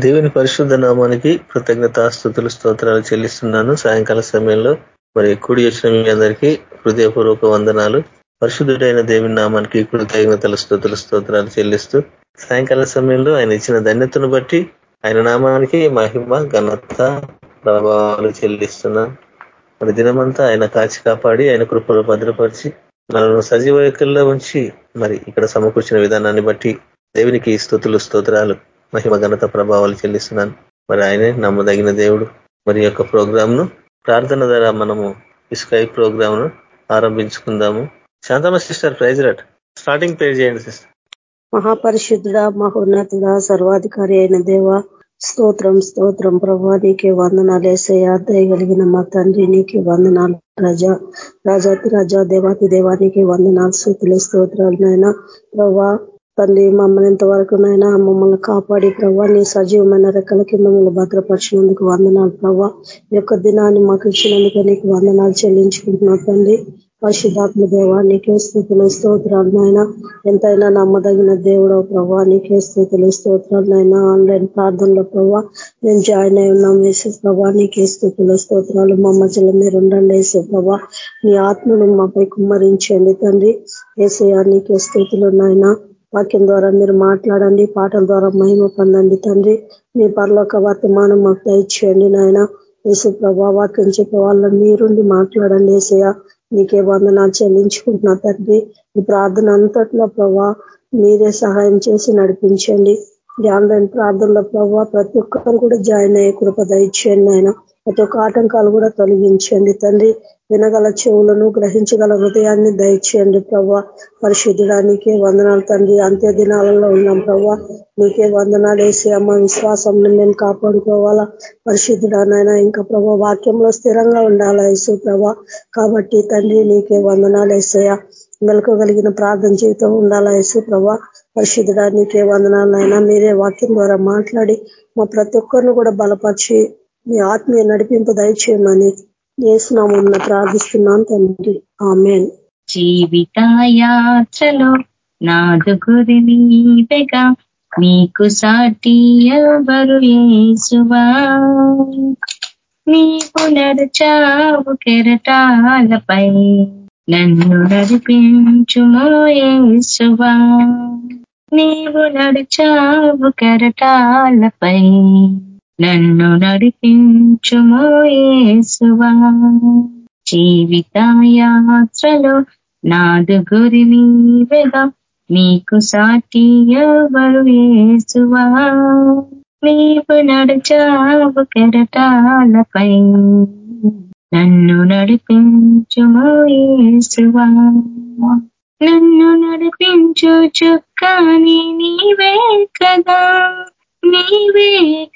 దేవుని పరిశుద్ధ నామానికి కృతజ్ఞతాస్థుతులు స్తోత్రాలు చెల్లిస్తున్నాను. సాయంకాల సమయంలో మరి కుడి వచ్చిన మీ అందరికీ హృదయపూర్వక వందనాలు. పరిశుద్ధుడైన దేవుని నామానికి కృతజ్ఞతల స్థుతులు స్తోత్రాలు చెల్లిస్తూ సాయంకాల సమయంలో ఆయన ఇచ్చిన ధన్యతను బట్టి ఆయన నామానికి మహిమ ఘనత ప్రభావాలు చెల్లిస్తున్నా. మరి దినమంతా ఆయన కాచి కాపాడి ఆయన కృపలు భద్రపరిచి మనల్ని సజీవ ఉంచి మరి ఇక్కడ సమకూర్చిన విధానాన్ని బట్టి దేవునికి స్థుతులు స్తోత్రాలు. మహిమ ఘనత ప్రభావాలు చెల్లిస్తున్నాను. మరి ఆయనే నమ్మదగిన దేవుడు. మరి యొక్క ప్రోగ్రామ్ను ప్రార్థన ద్వారా మనము ఈ స్కై ప్రోగ్రామ్ను ఆరంభించుకుందాము. Shanthamma sister praise lord. Starting page చేయండి సిస్టర్. మహాపరిశుద్ధుడ మహోన్నతుడ సర్వాధికారి అయిన దేవ స్తోత్రం స్తోత్రం ప్రభా నీకే వందనాలు వేసయ్యా దయగలిగిన మా తండ్రి నీకే వందనాలు రాజా. రాజాతి రాజా దేవాతి దేవానికి వందనాలు స్థుతులు స్తోత్రాలు నాయన. ప్రభా తండ్రి మమ్మల్ని ఇంతవరకు నైనా మమ్మల్ని కాపాడి ప్రభా నీ సజీవమైన రెక్కల కింద మమ్మల్ని భద్రపరిచినందుకు వందనాలు ప్రభా యొక్క దినాన్ని మాకు ఇచ్చినందుకు నీకు వందనాలు చెల్లించుకుంటున్నా తండ్రి పరిశుద్ధాత్మ దేవా నీకే స్థుతులు స్తోత్రాలు నాయన. ఎంతైనా నమ్మదగిన దేవుడు ప్రభా నీకే స్థుతులు స్తోత్రాలు నాయన. ఆన్లైన్ ప్రార్థనలో ప్రభా నేను జాయిన్ అయి ఉన్నాం వేసే ప్రభా నీకే స్థుతులు స్తోత్రాలు. మా మధ్యలో మీరు ఉండండి వేసే ప్రభా నీ ఆత్మను మాపై కుమ్మరించండి తండ్రి ఏసయా నీకే స్థుతులు నాయన. వాక్యం ద్వారా మీరు మాట్లాడండి పాటల ద్వారా మహిమ పొందండి. తండ్రి మీ పరలోక వర్తమానం మాకు దయచేయండి నాయన. యేసు ప్రభా వాక్యం చెప్పే వాళ్ళ మీరుండి మాట్లాడండి ఏసయ నీకే వందనాలు చెల్లించుకుంటున్నా తండ్రి. ఈ ప్రార్థన అంతట్లో ప్రభా మీరే సహాయం చేసి నడిపించండి. ఆన్లైన్ ప్రార్థనలో ప్రభావ ప్రతి ఒక్కరు కూడా జాయిన్ అయ్యే కృప దయచేయండి ఆయన ప్రతి ఒక్క ఆటంకాలు కూడా తొలగించండి. తండ్రి వినగల చెవులను గ్రహించగల హృదయాన్ని దయచేయండి ప్రభా పరిశుద్ధుడా నీకే వందనాలు తండ్రి. అంత్య దినాలలో ఉన్నాం ప్రభా నీకే వందనాలు వేసి అమ్మ విశ్వాసం మేము కాపాడుకోవాలా? పరిశుద్ధుడానైనా ఇంకా ప్రభా వాక్యంలో స్థిరంగా ఉండాలా యేసు ప్రభా కాబట్టి తండ్రి నీకే వందనాలు వేసేయ మెలకగలిగిన ప్రార్థన జీవితం ఉండాలా యేసు ప్రభా పరిశుద్ధుడా నీకే వందనాలైనా మీరే వాక్యం ద్వారా మాట్లాడి మా ప్రతి ఒక్కరిని కూడా బలపరిచి మీ ఆత్మీయ నడిపింపు దయచేయమని చేసినామన్న ప్రార్థిస్తున్నాను తండ్రి. ఆమెన్. జీవితాయాత్రలో నాదు గురి నీవెగా నీకు సాటి ఎవరు ఏసువా నీకు నడిచావు కెరటాలపై నన్ను నడిపించుమో ఏసువా నీవు నడిచావు కెరటాలపై నన్ను నడిపించుమో ఏసువా జీవితాయాత్రలో నాదు గురి నీవెగా నీకు సాటి ఎవరు ఏసువా నీవు నడిచావు కెరటాలపై నన్ను నడిపించుమో ఏసువా నన్ను నడిపించు చుక్కాని నీవే కదా. నీవే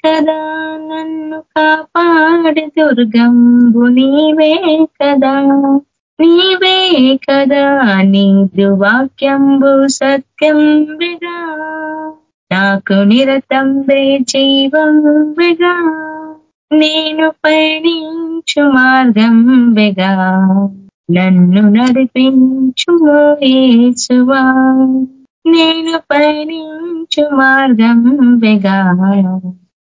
కదా నన్ను కాపాడి దుర్గంబు నీవే కదా. నీవే కదా నీదు వాక్యంబు సత్యం విగా. నాకు నిరతంబే జీవం విగా. నేను పయనించు మార్గం విగా. నన్ను నడిపించు ఏసువా నేను పయనించు మార్గం బెగా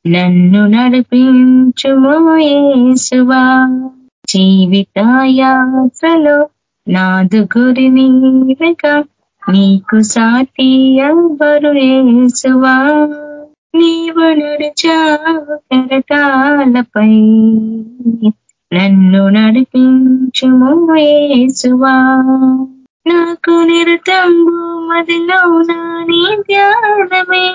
నన్ను నడిపించుమో ఏసువా జీవితాయాత్రలో నాదు గురి నీవెగా. నీకు సాటి ఎవరు ఏసువా నీవు నడిచావు కరటాలపై. నన్ను నడిపించుమో ఏసువా నాకు నిరతంబు మదిలో నీ ధ్యానమే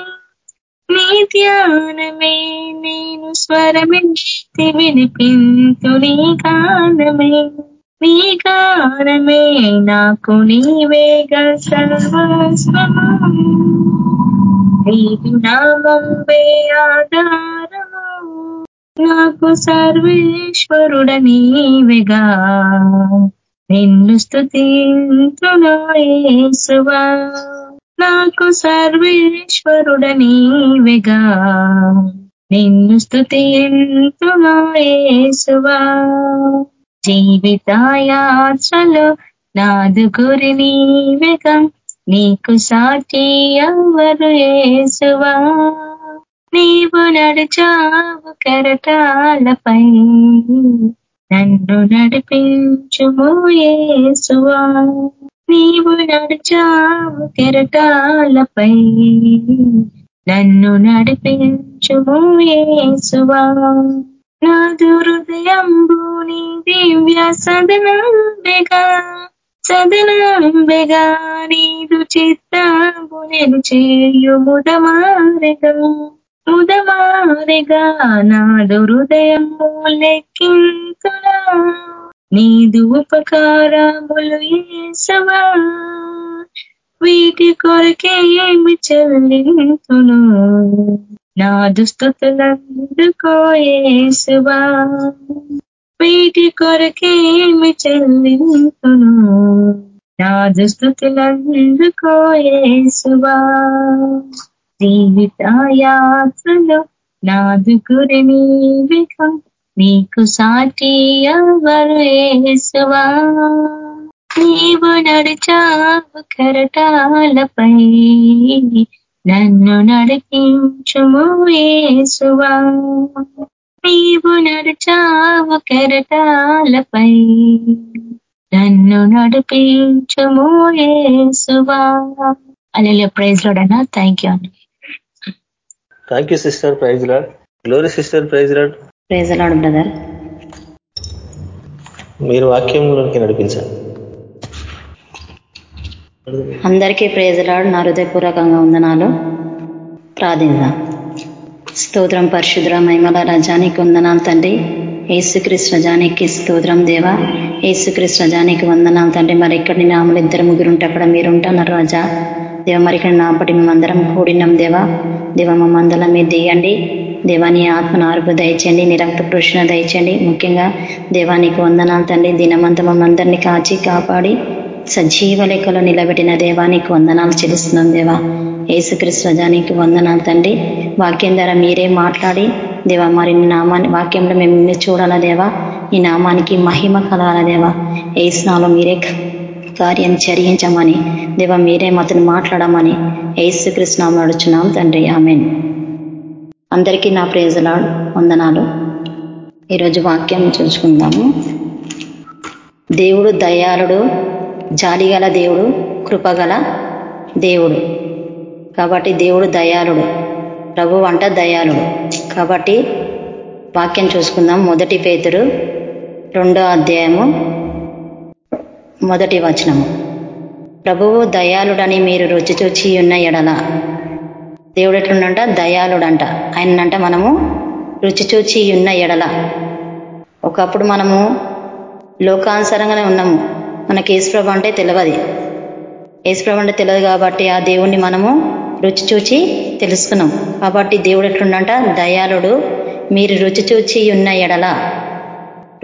నీ ధ్యానమే నేను స్వరమిష్టి వినిపింతు నీ గానమే నీ గానమే నాకు నీవేగ సర్వస్వము నీది నామంబే ఆధారము నాకు సర్వేశ్వరుడ నీవేగా. నిన్ను స్థుతింతునాయేసువా నాకు సర్వేశ్వరుడ నీవెగా నిన్ను స్థుతింతునాయేసువా జీవితాయాత్రలో నాదు గురి నీవెగా నీకు సాటి ఎవరు ఏసువా నీవు నడిచావు కరటాలపై నన్ను నడిపించుము ఏసువా నీవు నడిచావు కెరటాలపై. నన్ను నడిపించుము ఏసువా నా దుహృదయంబు నీ దివ్య సదనంబెగా. సదనంబెగా నీదు చిత్తంబు నేను చేయు ముదమారెగా నాడు హృదయము లెక్కింతులా నీదు ఉపకారములు ఏసవా. వీటి కొరకే ఏమి చెల్లింతును. నా దుస్తుతులందుకోయేసువా వీటి కొరకే ఏమి చెల్లింతును. నా దుస్తుతులందుకోయేసువా జీవితాయాత్రలో నాదు గురి నీకు సాటి ఎవరు ఏసువా? నీవు నడిచావు కరటాలపై నన్ను నడిపించుము ఏసువా? నీవు నడిచావు కెరటాలపై నన్ను నడిపించుము ఏసువా? అలా ప్రైజ్ లోడన్నా థ్యాంక్ యూ అండి thank you sister praise lord glory sister praise lord praise lord brother. మీరు వాక్యంలోకి నడిపించండి. అందరికీ ప్రేజలాడు. నా హృదయపూర్వకంగా వందనాలు. ప్రార్థిద్దాం. స్తోత్రం పరిశుద్ర మహిమల రజానికి వందనాలు తండ్రి. ఏసుక్రీస్తు రజానికి స్తోత్రం దేవా. ఏసుక్రీస్తు రజానికి వందనాలు తండ్రి. మరి ఇక్కడ నామలు ఇద్దరు ముగ్గురు ఉంటే అక్కడ మీరు ఉంటున్నారు రాజా. దేవ మరి ఇక్కడ నాపటి మేమందరం కూడినాం దేవా. దేవ మమ్మందరం మీరు దిగండి దేవాని ఆత్మను ఆరుపు దయచండి నిరక్త పురుషున ముఖ్యంగా దేవానికి వందనాలు తండ్రి. దినమంతా మమ్మందరినీ కాచి కాపాడి సజీవ లెక్కలో నిలబెట్టిన దేవానికి వందనాలు చెల్లిస్తున్నాం దేవా. ఏసుక్రీస్తు వందనాలు తండ్రి. వాక్యం ద్వారా మీరే మాట్లాడి దేవా మరి నీ నామాన్ని వాక్యంలో మేము చూడాలా దేవా. ఈ నామానికి మహిమ కలాల దేవా. ఏసునాలో మీరే కార్యం చరించమని దేవ మీరే అతను మాట్లాడమని ఏసుకృష్ణ నామం నడుచున్నాం తండ్రి. ఆమెన్. అందరికీ నా ప్రేజలా వందనాలు. ఈరోజు వాక్యం చూసుకుందాము. దేవుడు దయాళుడు జాలిగల దేవుడు కృపగల దేవుడు. కాబట్టి దేవుడు దయాళుడు ప్రభు వంట దయాళుడు. కాబట్టి వాక్యం చూసుకుందాం. మొదటి పేతురు రెండో అధ్యాయము మొదటి వచనము. ప్రభువు దయాళుడని మీరు రుచి చూచి ఉన్న ఎడల. దేవుడు ఎట్లుండంట దయాళుడంట. ఆయనంట మనము రుచి చూచి ఉన్న ఎడల. ఒకప్పుడు మనము లోకానుసరంగానే ఉన్నాము. మనకి ఏసుప్రభు అంటే తెలియదు ఏసుప్రభు అంటే తెలియదు కాబట్టి ఆ దేవుణ్ణి మనము రుచి చూచి తెలుసుకున్నాం. కాబట్టి దేవుడు ఎట్లుండంట దయాళుడు మీరు రుచి చూచి ఉన్న ఎడల.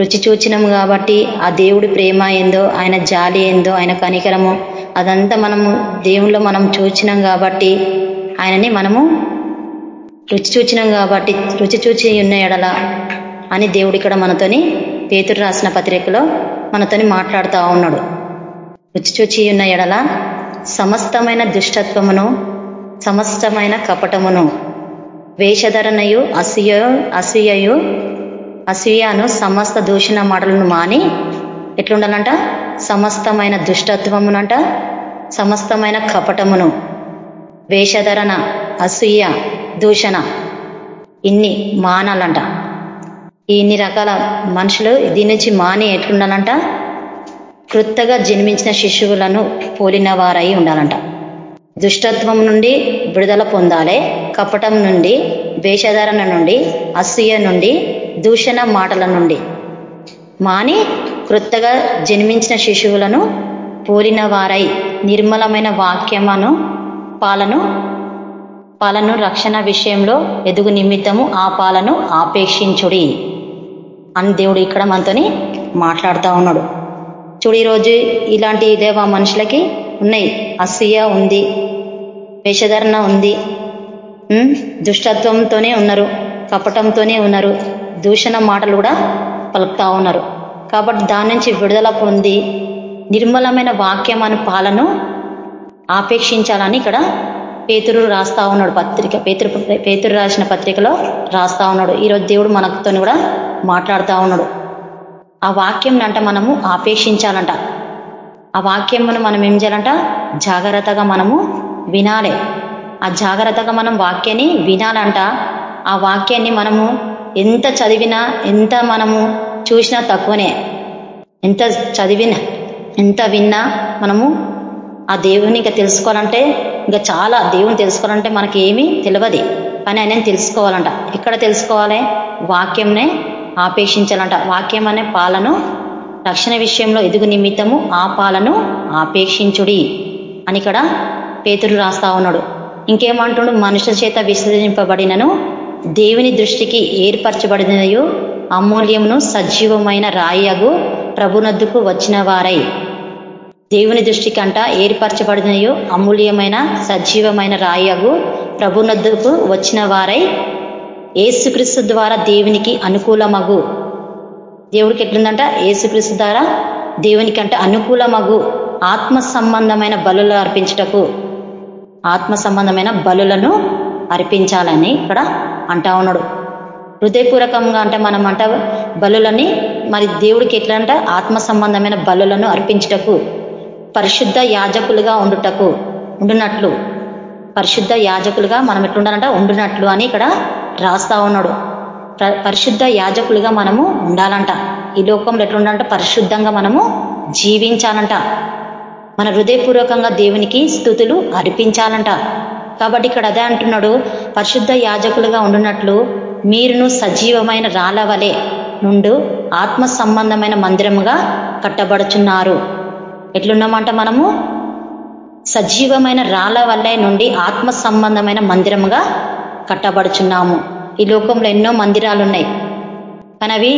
రుచి చూచినాము కాబట్టి ఆ దేవుడి ప్రేమ ఏందో ఆయన జాలి ఏందో ఆయన కనికరము అదంతా మనము దేవుళ్ళు మనం చూచినాం కాబట్టి ఆయనని మనము రుచి చూచినాం కాబట్టి రుచి చూచి ఉన్న ఎడల అని దేవుడు ఇక్కడ మనతోని పేతురు రాసిన పత్రికలో మనతోని మాట్లాడుతూ ఉన్నాడు. రుచి చూచి ఉన్న ఎడల సమస్తమైన దుష్టత్వమును సమస్తమైన కపటమును వేషధరణయు అసూయ అసూయయు అసూయను సమస్త దూషణ మాటలను మాని ఎట్లుండాలంట? సమస్తమైన దుష్టత్వమునంట సమస్తమైన కపటమును. వేషధరణ అసూయ దూషణ ఇన్ని మానాలంట. ఇన్ని రకాల మనుషులు దీని నుంచి మాని ఎట్లుండాలంట? క్రొత్తగా జన్మించిన శిశువులను పోలిన వారై ఉండాలంట. దుష్టత్వం నుండి విడుదల పొందాలి కపటం నుండి వేషధారణ నుండి అసూయ నుండి దూషణ మాటల నుండి. మాని క్రొత్తగా జన్మించిన శిశువులను పోలిన వారై నిర్మలమైన వాక్యమును పాలను పాలను రక్షణ విషయంలో ఎదుగు నిమిత్తము ఆ పాలను ఆపేక్షించుడి. అని దేవుడు ఇక్కడ మనతోని మాట్లాడుతూ ఉన్నాడు. చూడు ఈరోజు ఇలాంటి దేవా మనుషులకి ఉన్నాయి. అసూయ ఉంది వేషధరణ ఉంది దుష్టత్వంతోనే ఉన్నారు కపటంతోనే ఉన్నారు. దూషణ మాటలు కూడా పలుకుతా ఉన్నారు. కాబట్టి దాని నుంచి విడుదల పొంది నిర్మలమైన వాక్యం అనే పాలను ఆపేక్షించాలని ఇక్కడ పేతురు రాస్తా ఉన్నాడు పత్రిక. పేతురు పేతురు రాసిన పత్రికలో రాస్తా ఉన్నాడు. ఈరోజు దేవుడు మనతో కూడా మాట్లాడుతూ ఉన్నాడు. ఆ వాక్యం అంట మనము ఆపేక్షించాలంట. ఆ వాక్యమును మనం ఏం చేయాలంట? జాగ్రత్తగా మనము వినాలి. ఆ జాగ్రత్తగా మనం వాక్యాన్ని వినాలంట. ఆ వాక్యాన్ని మనము ఎంత చదివినా ఎంత మనము చూసినా తక్కువనే. ఎంత చదివినా ఎంత విన్నా మనము ఆ దేవుని ఇంకా తెలుసుకోవాలంటే ఇంకా చాలా దేవుని తెలుసుకోవాలంటే మనకి ఏమీ తెలియదు కానీ ఆయన తెలుసుకోవాలంట. ఎక్కడ తెలుసుకోవాలి? వాక్యంనే ఆపేక్షించాలంట. వాక్యం అనే పాలను రక్షణ విషయంలో ఎదుగు నిమిత్తము ఆ పాలను ఆపేక్షించుడి అని ఇక్కడ పేతుడు రాస్తా ఉన్నాడు. ఇంకేమంటుడు? మనుషుల చేత విసర్జింపబడినను దేవుని దృష్టికి ఏర్పరచబడినయు అమూల్యమును సజీవమైన రాయగు ప్రభునద్దుకు వచ్చిన వారై దేవుని దృష్టికంట అంట ఏర్పరచబడినయు అమూల్యమైన సజీవమైన రాయగు ప్రభునద్దుకు వచ్చిన వారై ఏసుక్రీస్తు ద్వారా దేవునికి అనుకూలమగు. దేవుడికి ఎట్లుందంట? ఏసుక్రీస్తు ద్వారా దేవునికి అంటే అనుకూలమగు. ఆత్మ సంబంధమైన బలులు అర్పించుటకు ఆత్మ సంబంధమైన బలులను అర్పించాలని ఇక్కడ అంటా ఉన్నాడు. హృదయపూర్వకంగా అంటే మనం అంట బలులని మరి దేవుడికి ఎట్లా అంట ఆత్మ సంబంధమైన బలులను అర్పించుటకు పరిశుద్ధ యాజకులుగా ఉండుటకు ఉండునట్లు. పరిశుద్ధ యాజకులుగా మనం ఎట్లుండాలంట? ఉండునట్లు అని ఇక్కడ రాస్తా ఉన్నాడు. పరిశుద్ధ యాజకులుగా మనము ఉండాలంట. ఈ లోకంలో ఎట్లుండాలంట? పరిశుద్ధంగా మనము జీవించాలంట. మన హృదయపూర్వకంగా దేవునికి స్థుతులు అర్పించాలంట. కాబట్టి ఇక్కడ అదే అంటున్నాడు పరిశుద్ధ యాజకులుగా ఉండునట్లు మీరును సజీవమైన రాలవలే నుండు ఆత్మ సంబంధమైన మందిరముగా కట్టబడుచున్నారు. ఎట్లున్నామంట మనము? సజీవమైన రాళ్ళ వల్లే నుండి ఆత్మ సంబంధమైన మందిరముగా కట్టబడుచున్నాము. ఈ లోకంలో ఎన్నో మందిరాలు ఉన్నాయి కానీ అవి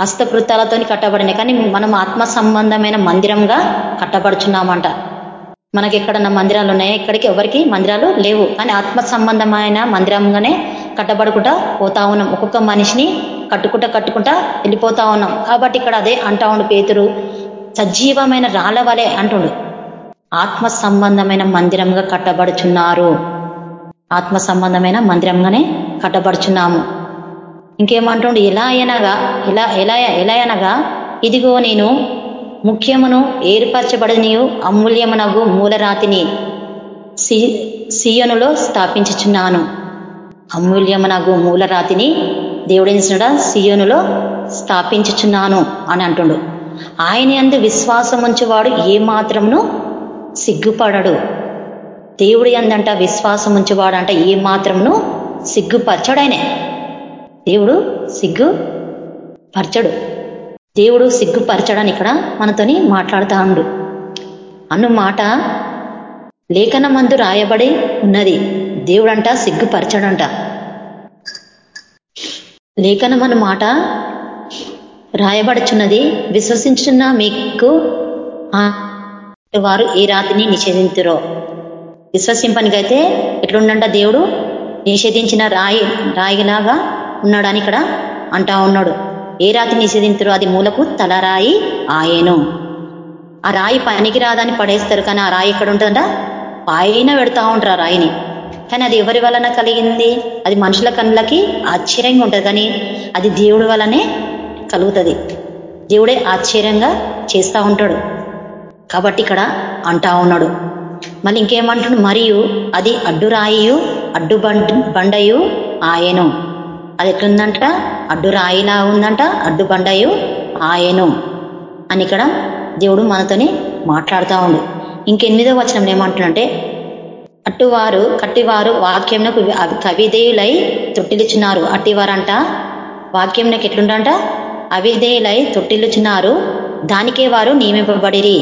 హస్తకృతాలతో కట్టబడినాయి. కానీ మనం ఆత్మ సంబంధమైన మందిరంగా కట్టబడుచున్నామంట. మనకి ఎక్కడన్నా మందిరాలు ఉన్నాయా ఇక్కడికి ఎవరికి మందిరాలు లేవు. కానీ ఆత్మ సంబంధమైన మందిరంగానే కట్టబడుకుంటా పోతా ఉన్నాం. ఒక్కొక్క మనిషిని కట్టుకుంటా కట్టుకుంటా వెళ్ళిపోతా ఉన్నాం. కాబట్టి ఇక్కడ అదే అంటా ఉండు పేతురు. సజీవమైన రాళ్ళ వలె అంటుండు. ఆత్మ సంబంధమైన మందిరంగా కట్టబడుచున్నారు. ఆత్మ సంబంధమైన మందిరంగానే కట్టబడుచున్నాము. ఇంకేమంటుండు? ఎలా అయినగా ఎలా ఎలా ఎలా అనగా ఇదిగో నేను ముఖ్యమును ఏర్పరచబడినయు అమూల్యమునగు మూలరాతిని సి స్థాపించుచున్నాను. అమూల్యమునగు మూలరాతిని దేవుడేసినడ సియోనులో స్థాపించుచున్నాను అని అంటుండు. ఆయన అందు విశ్వాసం ఉంచువాడు ఏ మాత్రమును సిగ్గుపడడు. దేవుడి అందంట విశ్వాసం అంట ఏ మాత్రమును సిగ్గుపరచడాయనే దేవుడు సిగ్గు పరచడు దేవుడు సిగ్గుపరచడానికి ఇక్కడ మనతోని మాట్లాడుతా ఉండు అను మాట లేఖనమందు రాయబడి ఉన్నది. దేవుడంట సిగ్గుపరచడంట. లేఖనం అన్న మాట రాయబడుచున్నది విశ్వసించున్న మీకు వారు ఏ రాతిని నిషేధించరో విశ్వసింపనికైతే ఎట్లుండంట దేవుడు? నిషేధించిన రాయి రాయిలాగా ఉన్నాడని ఇక్కడ అంటా ఉన్నాడు. ఏ రాతి నిషేధింతురో అది మూలకు తలరాయి ఆయను. ఆ రాయి పనికి రాదని పడేస్తారు కానీ ఆ రాయి ఎక్కడ ఉంటుందంట? పైన పెడతా ఉంటారు ఆ రాయిని. కానీ అది ఎవరి వలన కలిగింది? అది మనుషుల కళ్ళకి ఆశ్చర్యంగా ఉంటుంది కానీ అది దేవుడి వలనే కలుగుతుంది. దేవుడే ఆశ్చర్యంగా చేస్తూ ఉంటాడు. కాబట్టి ఇక్కడ అంటా ఉన్నాడు. మళ్ళీ ఇంకేమంటున్నాడు? మరియు అది అడ్డురాయియు అడ్డు బండయు ఆయను. అది ఎట్లుందంట అడ్డు రాయిలా ఉందంట అడ్డు బండయు ఆయను అని ఇక్కడ దేవుడు మనతోని మాట్లాడుతూ ఉండు. ఇంకెనిమిదో వచనం ఏమంటున్నంటే అట్టువారు కట్టివారు వాక్యంకు కవిధేయులై తొట్టిలుచున్నారు అట్టివారంట వాక్యంకి ఎట్లుండంట? అవిధేయులై తొట్టిల్లుచున్నారు. దానికే వారు నియమింపబడిరి.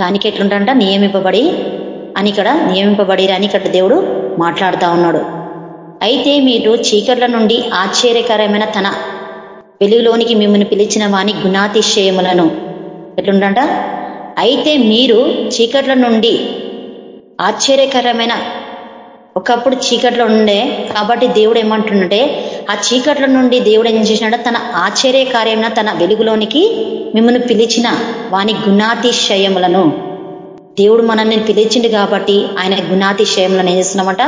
దానికి ఎట్లుండంట నియమింపబడి అని ఇక్కడ నియమింపబడిరి అని ఇక్కడ దేవుడు మాట్లాడుతూ ఉన్నాడు. అయితే మీరు చీకట్ల నుండి ఆశ్చర్యకరమైన తన వెలుగులోనికి మిమ్మల్ని పిలిచిన వాని గుణాతిశయములను ఎట్లుండంట? అయితే మీరు చీకట్ల నుండి ఆశ్చర్యకరమైన ఒకప్పుడు చీకట్లో ఉండే కాబట్టి దేవుడు ఏమంటుండే ఆ చీకట్ల నుండి దేవుడు ఏం చేసినాడ తన ఆశ్చర్యకార్యమైన తన వెలుగులోనికి మిమ్మల్ని పిలిచిన వాని గుణాతిశయములను. దేవుడు మనల్ని పిలిచిండు కాబట్టి ఆయన గుణాతిశయములను ఏం చేస్తున్నామంట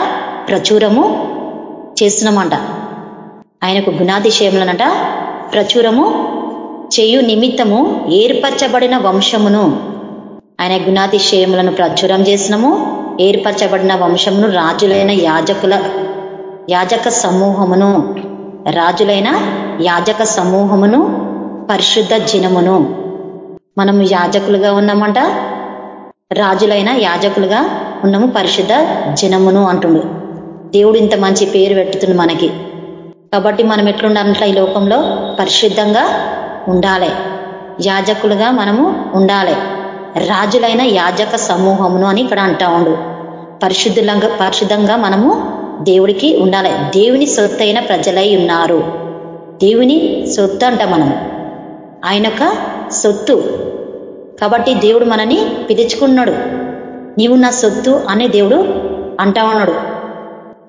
ప్రచురము చేస్తున్నామంట. ఆయనకు గుణాతిశయములనట ప్రచురము చేయు నిమిత్తము ఏర్పరచబడిన వంశమును. ఆయన గుణాతిశయములను ప్రచురం చేసినము ఏర్పరచబడిన వంశమును రాజులైన యాజకుల యాజక సమూహమును రాజులైన యాజక సమూహమును పరిశుద్ధ జనమును. మనము యాజకులుగా ఉన్నామంట రాజులైన యాజకులుగా ఉన్నాము పరిశుద్ధ జనమును అంటుండు. దేవుడు ఇంత మంచి పేరు పెట్టుతుంది మనకి. కాబట్టి మనం ఎట్లుండాలంటే ఈ లోకంలో? పరిశుద్ధంగా ఉండాలి. యాజకులుగా మనము ఉండాలి. రాజులైన యాజక సమూహమును అని ఇక్కడ అంటా ఉండు. పరిశుద్ధంగా పరిశుద్ధంగా మనము దేవుడికి ఉండాలి. దేవుని సొత్తైన ప్రజలై ఉన్నారు. దేవుని సొత్తు అంట మనము ఆయన సొత్తు. కాబట్టి దేవుడు మనని పిలుచుకున్నాడు. నీవు నా సొత్తు అనే దేవుడు అంటా ఉన్నాడు.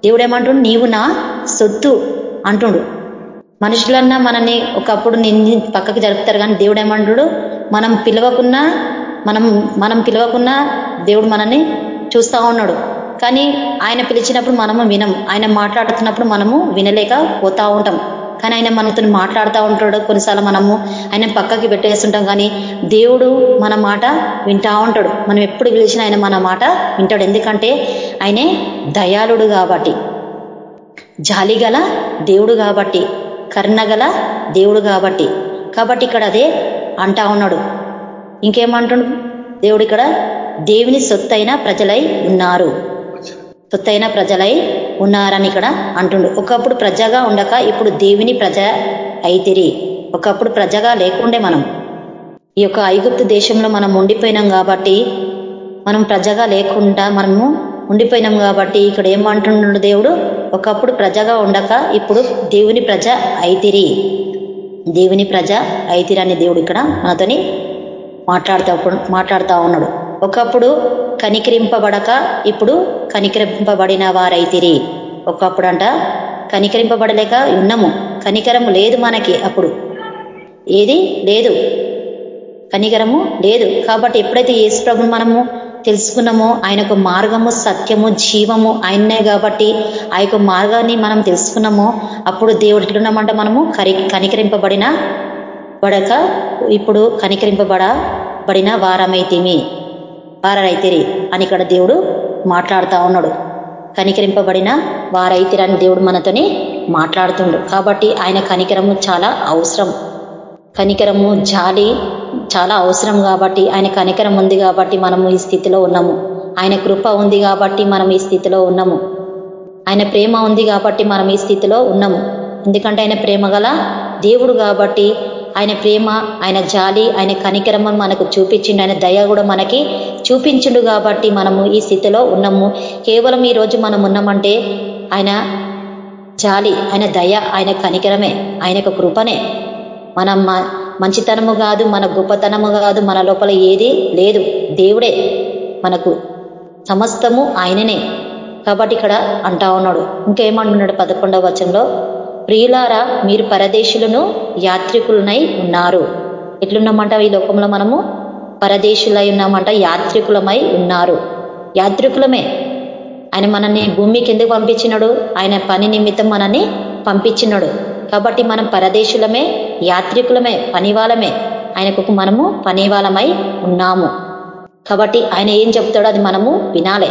దేవుడు ఏమంటుండు నీవు నా సొత్తు అంటుండు. మనుషులన్నా మనని ఒకప్పుడు నింది పక్కకి జరుపుతారు కానీ దేవుడు ఏమంటుడు మనం పిలవకున్నా మనం మనం పిలవకున్నా దేవుడు మనల్ని చూస్తూ ఉన్నాడు. కానీ ఆయన పిలిచినప్పుడు మనము వినం ఆయన మాట్లాడుతున్నప్పుడు మనము వినలేక పోతా ఉంటాం. కానీ ఆయన మనతో మాట్లాడుతూ ఉంటాడు. కొన్నిసార్లు మనము ఆయన పక్కకి పెట్టేస్తుంటాం కానీ దేవుడు మన మాట వింటా ఉంటాడు. మనం ఎప్పుడు పిలిచినా ఆయన మన మాట వింటాడు. ఎందుకంటే ఆయనే దయాళుడు కాబట్టి జాలిగల దేవుడు కాబట్టి కర్ణగల దేవుడు కాబట్టి. కాబట్టి ఇక్కడ అదే అంటా ఉన్నాడు. ఇంకేమంటుండు? దేవుడు ఇక్కడ దేవుని సొత్తైన ప్రజలై ఉన్నారు. సొత్తైన ప్రజలై ఉన్నారని ఇక్కడ అంటుండు. ఒకప్పుడు ప్రజగా ఉండక ఇప్పుడు దేవుని ప్రజ అయితిరి. ఒకప్పుడు ప్రజగా లేకుండే మనం. ఈ యొక్క ఐగుప్తు దేశంలో మనం ఉండిపోయినాం కాబట్టి మనం ప్రజగా లేకుండా మనము ఉండిపోయినాం కాబట్టి ఇక్కడ ఏమంటుండు దేవుడు? ఒకప్పుడు ప్రజగా ఉండక ఇప్పుడు దేవుని ప్రజ అయితిరి. దేవుని ప్రజ అయితిరి అనే దేవుడు ఇక్కడ మనతోని మాట్లాడుతూ మాట్లాడుతూ ఉన్నాడు. ఒకప్పుడు కనికరింపబడక ఇప్పుడు కనికరింపబడిన వారైతిరి ఒకప్పుడు అంట కనికరింపబడలేక ఉన్నాము కనికరము లేదు మనకి అప్పుడు. ఏది? లేదు. కనికరము లేదు. కాబట్టి ఎప్పుడైతే యేసు ప్రభుని మనము తెలుసుకున్నామో ఆయనకు మార్గము సత్యము జీవము ఆయన్నే కాబట్టి ఆ యొక్క మార్గాన్ని మనం తెలుసుకున్నామో అప్పుడు దేవుడు ఎట్లున్నామంట మనము కరి కనికరింపబడిన బడక ఇప్పుడు కనికరింపబడబడిన వారమైతిమి. వారైతిరి అని ఇక్కడ దేవుడు మాట్లాడుతూ ఉన్నాడు. కనికరింపబడిన వారైతిరి అని దేవుడు మనతోని మాట్లాడుతుండు. కాబట్టి ఆయన కనికరము చాలా అవసరం. కనికరము జాలి చాలా అవసరం కాబట్టి ఆయన కనికరం ఉంది కాబట్టి మనము ఈ స్థితిలో ఉన్నాము. ఆయన కృప ఉంది కాబట్టి మనం ఈ స్థితిలో ఉన్నాము. ఆయన ప్రేమ ఉంది కాబట్టి మనం ఈ స్థితిలో ఉన్నాము. ఎందుకంటే ఆయన ప్రేమ గల దేవుడు కాబట్టి ఆయన ప్రేమ ఆయన జాలి ఆయన కనికరమం మనకు చూపించిండు. ఆయన దయ కూడా మనకి చూపించిండు కాబట్టి మనము ఈ స్థితిలో ఉన్నాము. కేవలం ఈ రోజు మనం ఉన్నామంటే ఆయన జాలి ఆయన దయ ఆయన కనికరమే ఆయన యొక్క కృపనే. మన మంచితనము కాదు మన గొప్పతనము కాదు మన లోపల ఏది లేదు. దేవుడే మనకు సమస్తము ఆయననే. కాబట్టి ఇక్కడ అంటా ఉన్నాడు. ఇంకేమంటున్నాడు పదకొండవ వచనంలో? ప్రియులారా మీరు పరదేశులను యాత్రికులనై ఉన్నారు. ఎట్లున్నామంట ఈ లోకంలో మనము? పరదేశులై ఉన్నామంట యాత్రికులమై ఉన్నారు. యాత్రికులమే. ఆయన మనల్ని భూమికి ఎందుకు పంపించినాడు? ఆయన పని నిమిత్తం మనల్ని పంపించినాడు. కాబట్టి మనం పరదేశులమే యాత్రికులమే పనివాళ్ళమే ఆయనకు మనము పనివాళ్ళమై ఉన్నాము. కాబట్టి ఆయన ఏం చెప్తాడో అది మనము వినాలి.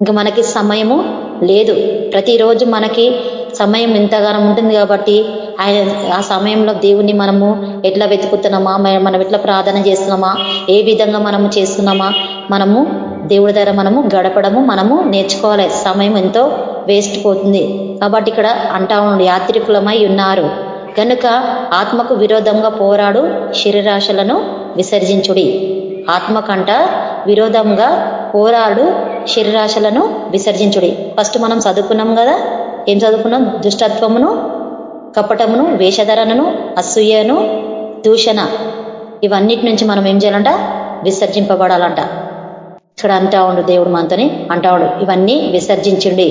ఇంకా మనకి సమయము లేదు. ప్రతిరోజు మనకి సమయం ఎంతగానో ఉంటుంది కాబట్టి ఆయన ఆ సమయంలో దేవుణ్ణి మనము ఎట్లా వెతుకుతున్నామా? మనం ఎట్లా ప్రార్థన చేస్తున్నామా? ఏ విధంగా మనము చేస్తున్నామా? మనము దేవుడి దగ్గర మనము గడపడము మనము నేర్చుకోవాలి. సమయం ఎంతో వేస్ట్ పోతుంది. కాబట్టి ఇక్కడ అంటా ఉండు యాత్రికులమై ఉన్నారు. కనుక ఆత్మకు విరోధంగా పోరాడు శరీరాశలను విసర్జించుడి. ఆత్మకంట విరోధంగా పోరాడు శరీరాశలను విసర్జించుడి. ఫస్ట్ మనం చదువుకున్నాం కదా? ఏం చదువుకున్నాం? దుష్టత్వమును కపటమును వేషధరణను అసూయను దూషణ. ఇవన్నిటి నుంచి మనం ఏం చేయాలంట? విసర్జింపబడాలంట. ఇక్కడ అంటా ఉండు దేవుడు మనతోని అంటా ఉండు. ఇవన్నీ విసర్జించండి.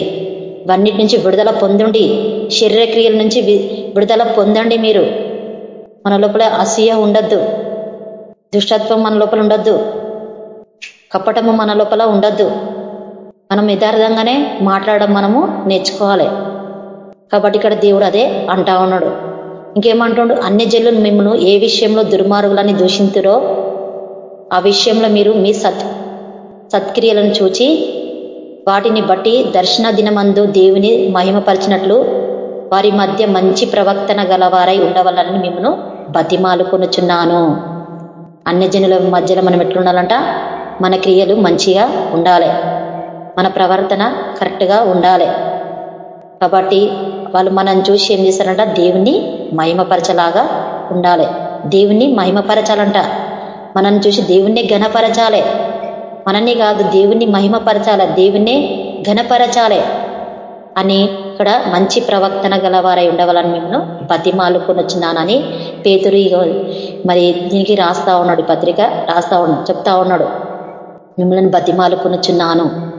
ఇవన్నిటి నుంచి విడుదల పొందండి. శరీరక్రియల నుంచి విడుదల పొందండి మీరు. మన లోపల అసూయ ఉండద్దు. దుష్టత్వం మన లోపల ఉండద్దు. కప్పటము మన లోపల ఉండద్దు. మనం యథార్థంగానే మాట్లాడడం మనము నేర్చుకోవాలి. కాబట్టి ఇక్కడ దేవుడు అదే అంటా ఉన్నాడు. ఇంకేమంటుండు? అన్ని జల్లు మిమ్మల్ని ఏ విషయంలో దుర్మార్గులని దూషింతురో ఆ విషయంలో మీరు మీ సత్ సత్క్రియలను చూచి వాటిని బట్టి దర్శన దినమందు దేవుని మహిమపరిచినట్లు వారి మధ్య మంచి ప్రవర్తన గలవారై ఉండవాలని మిమ్మను బతిమాలుకొనుచున్నాను అన్ని జనుల మధ్యలో మనం ఎట్లుండాలంట? మన క్రియలు మంచిగా ఉండాలి. మన ప్రవర్తన కరెక్ట్గా ఉండాలి. కాబట్టి వాళ్ళు మనం చూసి ఏం చేశారంట దేవుణ్ణి మహిమపరచలాగా ఉండాలి. దేవుణ్ణి మహిమపరచాలంట. మనం చూసి దేవుణ్ణి ఘనపరచాలి. మనల్ని కాదు దేవుణ్ణి మహిమపరచాలి. దేవుణ్ణి ఘనపరచాలి అని ఇక్కడ మంచి ప్రవర్తన గలవారై ఉండవాలని మేము బతిమాలుకొని వచ్చినానని పేతురు మరి దీనికి రాస్తా ఉన్నాడు పత్రిక. రాస్తా ఉన్నాడు చెప్తా ఉన్నాడు. మిమ్మల్ని బతిమాలుకొనుచున్నాను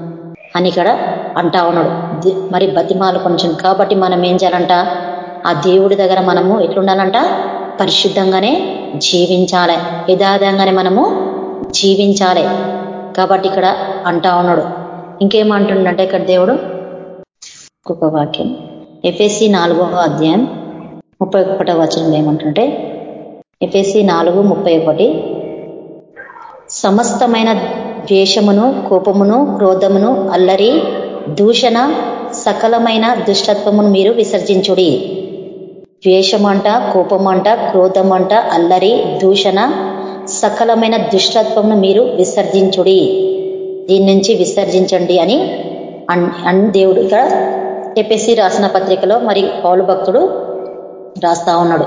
అని ఇక్కడ అంటా ఉన్నాడు. మరి బతిమాలు కొంచెం. కాబట్టి మనం ఏం చేయాలంట? ఆ దేవుడి దగ్గర మనము ఎట్లుండాలంట? పరిశుద్ధంగానే జీవించాలి. యథార్థంగానే మనము జీవించాలి. కాబట్టి ఇక్కడ అంటా ఉన్నాడు. ఇంకేమంటుండంటే ఇక్కడ దేవుడు? ఒక్కొక్క వాక్యం. ఎఫ్ఎస్సి నాలుగవ అధ్యాయం ముప్పై ఒకటో వచనం ఏమంటుంటే ఎఫ్ఎస్సి నాలుగు ముప్పై ఒకటి. సమస్తమైన ద్వేషమును కోపమును క్రోధమును అల్లరి దూషణ సకలమైన దుష్టత్వమును మీరు విసర్జించుడి. ద్వేషమంట కోపమంట క్రోధమంట అల్లరి దూషణ సకలమైన దుష్టత్వమును మీరు విసర్జించుడి. దీని నుంచి విసర్జించండి అని అన్ దేవుడు ఇక్కడ రాసిన పత్రికలో మరి పౌలు భక్తుడు రాస్తా ఉన్నాడు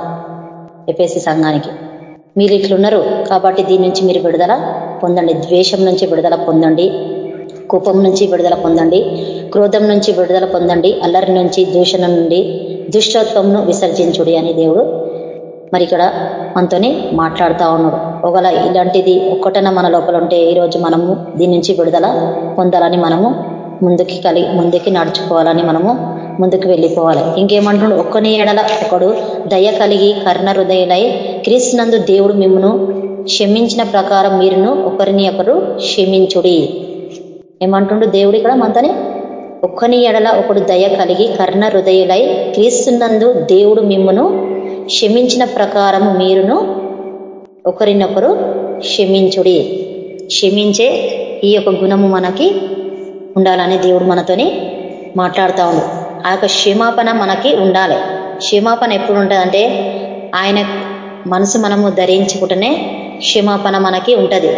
ఎపిఎస్సి సంఘానికి. మీరు ఇట్లున్నారు కాబట్టి దీని నుంచి మీరు విడుదల పొందండి. ద్వేషం నుంచి విడుదల పొందండి. కోపం నుంచి విడుదల పొందండి. క్రోధం నుంచి విడుదల పొందండి. అల్లరి నుంచి దూషణ నుండి దుష్టత్వంను విసర్జించుడి అని దేవుడు మరి ఇక్కడ మనతోనే మాట్లాడుతూ ఉన్నాడు. ఒకవేళ ఇలాంటిది ఒక్కటన మన లోపల ఉంటే ఈరోజు మనము దీని నుంచి విడుదల పొందాలని మనము ముందుకి కలిగి ముందుకి నడుచుకోవాలని మనము ముందుకు వెళ్ళిపోవాలి. ఇంకేమంటున్నాడు? ఒక్కని ఎడల ఒకడు దయ కలిగి కర్ణ హృదయులై క్రీస్తునందు దేవుడు మిమ్మను క్షమించిన ప్రకారం మీరును ఒకరిని ఒకరు క్షమించుడి. ఏమంటుండు దేవుడు ఇక్కడ మనతోనే ఒకని ఎడల ఒకడు దయ కలిగి కర్ణ హృదయులై క్రీస్తున్నందు దేవుడు మిమ్మను క్షమించిన ప్రకారం మీరును ఒకరినొకరు క్షమించుడి. క్షమించే ఈ యొక్క గుణము మనకి ఉండాలని దేవుడు మనతోని మాట్లాడుతూ ఉండు. ఆ యొక్క క్షమాపణ మనకి ఉండాలి. క్షమాపణ ఎప్పుడు ఉంటుందంటే ఆయన మనసు మనము ధరించుకుంటేనే క్షమాపణ మనకి ఉంటుంది.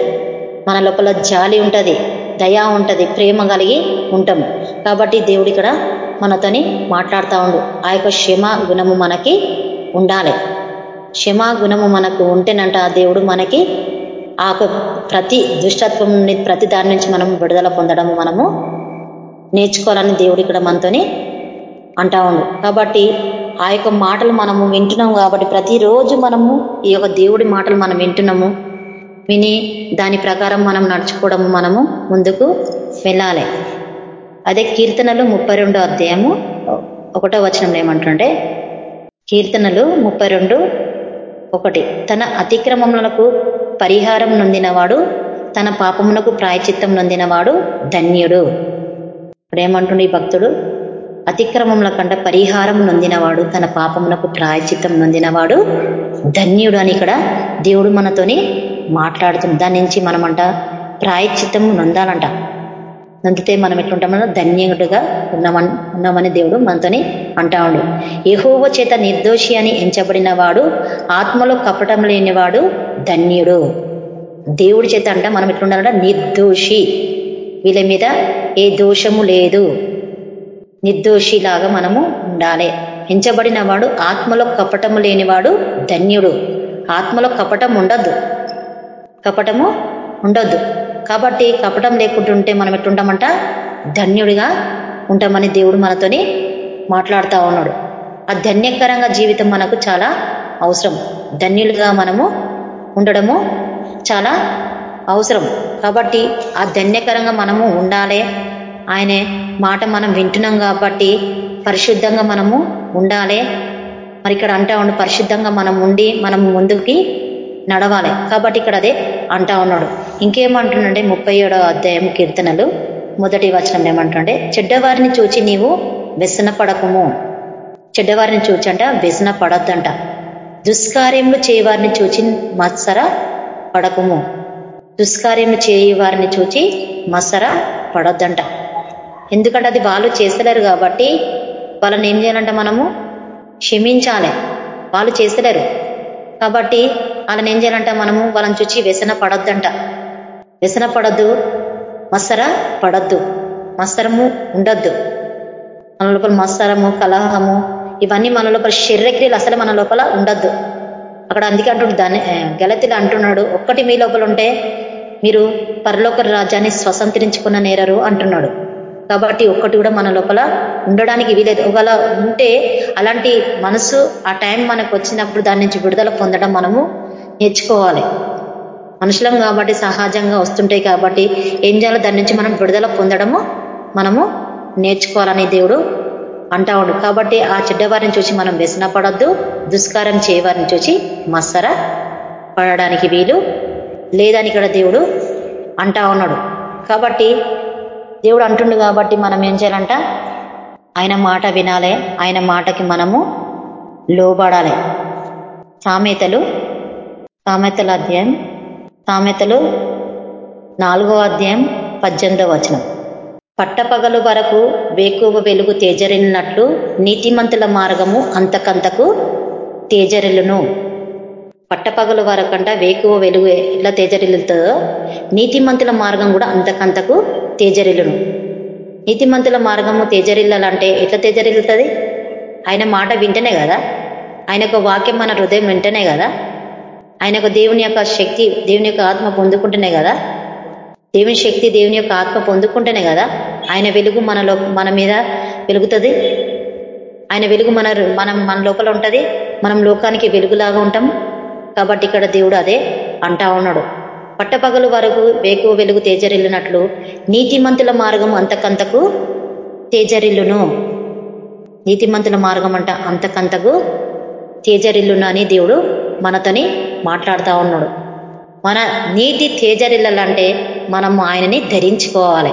మన లోపల జాలి ఉంటుంది దయా ఉంటుంది ప్రేమ కలిగి ఉంటాం. కాబట్టి దేవుడు ఇక్కడ మనతోని మాట్లాడుతూ ఉండు. ఆ యొక్క క్షమ గుణము మనకి ఉండాలి. క్షమా గుణము మనకు ఉంటేనంట ఆ దేవుడు మనకి ఆ ప్రతి దుష్టత్వం ప్రతి దాని నుంచి మనం విడుదల పొందడం మనము నేర్చుకోవాలని దేవుడు ఇక్కడ మనతోని అంటా ఉండు. కాబట్టి ఆ యొక్క మాటలు మనము వింటున్నాము కాబట్టి ప్రతిరోజు మనము ఈ యొక్క దేవుడి మాటలు మనం వింటున్నాము. విని దాని ప్రకారం మనం నడుచుకోవడం మనము ముందుకు వెళ్ళాలి. అదే కీర్తనలు ముప్పై రెండో అధ్యాయము ఒకటో వచనంలో ఏమంటుంటే కీర్తనలు ముప్పై రెండు ఒకటి. తన అతిక్రమములకు పరిహారం నొందినవాడు తన పాపమునకు ప్రాయచిత్తం నొందినవాడు ధన్యుడు. ఇప్పుడు ఏమంటుండే ఈ భక్తుడు? అతిక్రమముల కంట పరిహారం నొందినవాడు తన పాపమునకు ప్రాయచిత్తం నొందినవాడు ధన్యుడు అని ఇక్కడ దేవుడు మనతోని మాట్లాడుతుంది దాని నుంచి మనమంట ప్రాయచిత్తం నొందాలంట. నొందితే మనం ఎట్లుంటామన్నా ధన్యుడుగా ఉన్నామని ఉన్నామని దేవుడు మనతోని అంటావాడు ఎహోవ చేత నిర్దోషి అని ఎంచబడిన వాడు ఆత్మలో కపటం లేనివాడు ధన్యుడు. దేవుడి చేత అంట మనం ఎట్లుండాలంట నిర్దోషి. వీళ్ళ మీద ఏ దోషము లేదు. నిర్దోషిలాగా మనము ఉండాలి. ఎంచబడిన వాడు ఆత్మలో కపటము లేనివాడు ధన్యుడు. ఆత్మలో కపటం ఉండద్దు కపటము ఉండదు. కాబట్టి కపటం లేకుంటుంటే మనం ఎట్లుంటామంట ధన్యుడిగా ఉంటామని దేవుడు మనతోని మాట్లాడుతూ ఉన్నాడు. ఆ ధన్యకరంగా జీవితం మనకు చాలా అవసరం. ధన్యులుగా మనము ఉండడము చాలా అవసరం. కాబట్టి ఆ ధన్యకరంగా మనము ఉండాలి. ఆయన మాట మనం వింటున్నాం కాబట్టి పరిశుద్ధంగా మనము ఉండాలి. మరి ఇక్కడ అంటా ఉండి పరిశుద్ధంగా మనం ఉండి మనం ముందుకి నడవాలి. కాబట్టి ఇక్కడ అదే అంటా ఉన్నాడు. ఇంకేమంటుండే ముప్పై ఏడో అధ్యాయం కీర్తనలు మొదటి వచనం ఏమంటుండే చెడ్డవారిని చూచి నీవు వ్యసన పడకము. చెడ్డవారిని చూచి అంట వ్యసన పడద్దంట. దుష్కార్యములు చేయవారిని చూచి మత్సర పడకము. దుష్కార్యములు చేయవారిని చూచి మత్సర పడొద్దంట. ఎందుకంటే అది వాళ్ళు చేస్తలేరు కాబట్టి వాళ్ళని ఏం చేయాలంటే మనము క్షమించాలి. వాళ్ళు చేస్తలేరు. కాబట్టి వాళ్ళని ఏం చేయాలంటే మనము వాళ్ళని చూచి వ్యసన పడొద్దంట. వ్యసన పడద్దు మత్సర పడద్దు మత్సరము ఉండొద్దు. మన లోపల మత్సరము కలహము ఇవన్నీ మన లోపల శరీరక్రియలు అసలు మన లోపల ఉండద్దు. అక్కడ అందుకే అంటుడు దాని గలతిలో అంటున్నాడు ఒక్కటి మీ లోపల ఉంటే మీరు పరలోక రాజ్యాన్ని స్వతంత్రించుకున్న నేరరు అంటున్నాడు. కాబట్టి ఒక్కటి కూడా మన లోపల ఉండడానికి వీలేదు. ఒకవేళ ఉంటే అలాంటి మనసు ఆ టైం మనకు వచ్చినప్పుడు దాని నుంచి విడుదల పొందడం మనము నేర్చుకోవాలి. మనుషులం కాబట్టి సహజంగా వస్తుంటాయి కాబట్టి ఏం చేయాలో దాని నుంచి మనం విడుదల పొందడము మనము నేర్చుకోవాలని దేవుడు అంటా ఉండు. కాబట్టి ఆ చెడ్డవారిని చూసి మనం వ్యసన పడద్దు దుష్కారం చేయవారిని చూసి మස්සర పడడానికి వీలు లేదని ఇక్కడ దేవుడు అంటా ఉన్నాడు. కాబట్టి దేవుడు అంటుండు కాబట్టి మనం ఏం చేయాలంట? ఆయన మాట వినాలి. ఆయన మాటకి మనము లోబడాలి. సామెతలు సామెతల అధ్యాయం సామెతలు నాలుగో అధ్యాయం పద్దెనిమిదో వచనం. పట్టపగలు వరకు వేకువ వెలుగు తేజరిల్లినట్లు నీతిమంతుల మార్గము అంతకంతకు తేజరిలును పట్టపగలు వరకంట వేకువ వెలుగు ఎట్లా తేజరిల్లుతుందో నీతిమంతుల మార్గం కూడా అంతకంతకు తేజరిల్లును. నీతిమంతుల మార్గము తేజరిల్లాలంటే ఎట్లా తేజరిల్లుతుంది? ఆయన మాట వింటనే కదా? ఆయన యొక్క వాక్యం మన హృదయం వింటేనే కదా? ఆయన యొక్క దేవుని యొక్క శక్తి దేవుని యొక్క ఆత్మ పొందుకుంటేనే కదా? దేవుని శక్తి దేవుని యొక్క ఆత్మ పొందుకుంటేనే కదా? ఆయన వెలుగు మనలో మన మీద వెలుగుతుంది? ఆయన వెలుగు మన మనం మన లోపల ఉంటుంది? మనం లోకానికి వెలుగులాగా ఉంటాం కాబట్టి ఇక్కడ దేవుడు అదే అంటా ఉన్నాడు. పట్టపగలు వరకు వేకువ వెలుగు తేజరిల్లినట్లు నీతిమంతుల మార్గం అంతకంతకు తేజరిల్లును. నీతిమంతుల మార్గం అంట అంతకంతకు తేజరిల్లును అని దేవుడు మనతోని మాట్లాడుతూ ఉన్నాడు. మన నీతి తేజరిల్లాలంటే మనం ఆయనని ధరించుకోవాలి.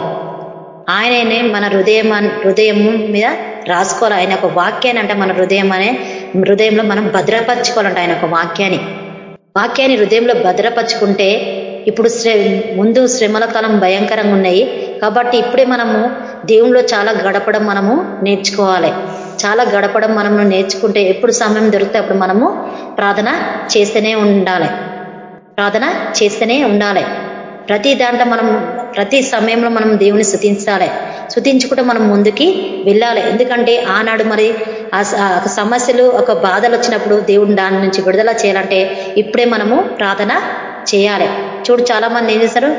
ఆయననే మన హృదయం హృదయం మీద రాసుకోవాలి. ఆయన ఒక వాక్యాన్ని అంటే మన హృదయం అనే హృదయంలో మనం భద్రపరచుకోవాలంట ఆయన ఒక వాక్యాన్ని. వాక్యాన్ని హృదయంలో భద్రపరుచుకుంటే ఇప్పుడు ముందు శ్రమల కాలం భయంకరంగా ఉన్నాయి. కాబట్టి ఇప్పుడే మనము దేవుణ్ణిలో చాలా గడపడం మనము నేర్చుకోవాలి. చాలా గడపడం మనము నేర్చుకుంటే ఎప్పుడు సమయం దొరికితే అప్పుడు మనము ప్రార్థన చేస్తూనే ఉండాలి. ప్రార్థన చేస్తూనే ఉండాలి. ప్రతి దాంట్లో మనం ప్రతి సమయంలో మనం దేవుని శుతించాలి శుతించుకుంటే మనం ముందుకి వెళ్ళాలి. ఎందుకంటే ఆనాడు మరి ఆ సమస్యలు ఒక బాధలు వచ్చినప్పుడు దేవుని దాని నుంచి విడుదల చేయాలంటే ఇప్పుడే మనము ప్రార్థన చేయాలి. చూడు చాలా మంది ఏం చేస్తారు?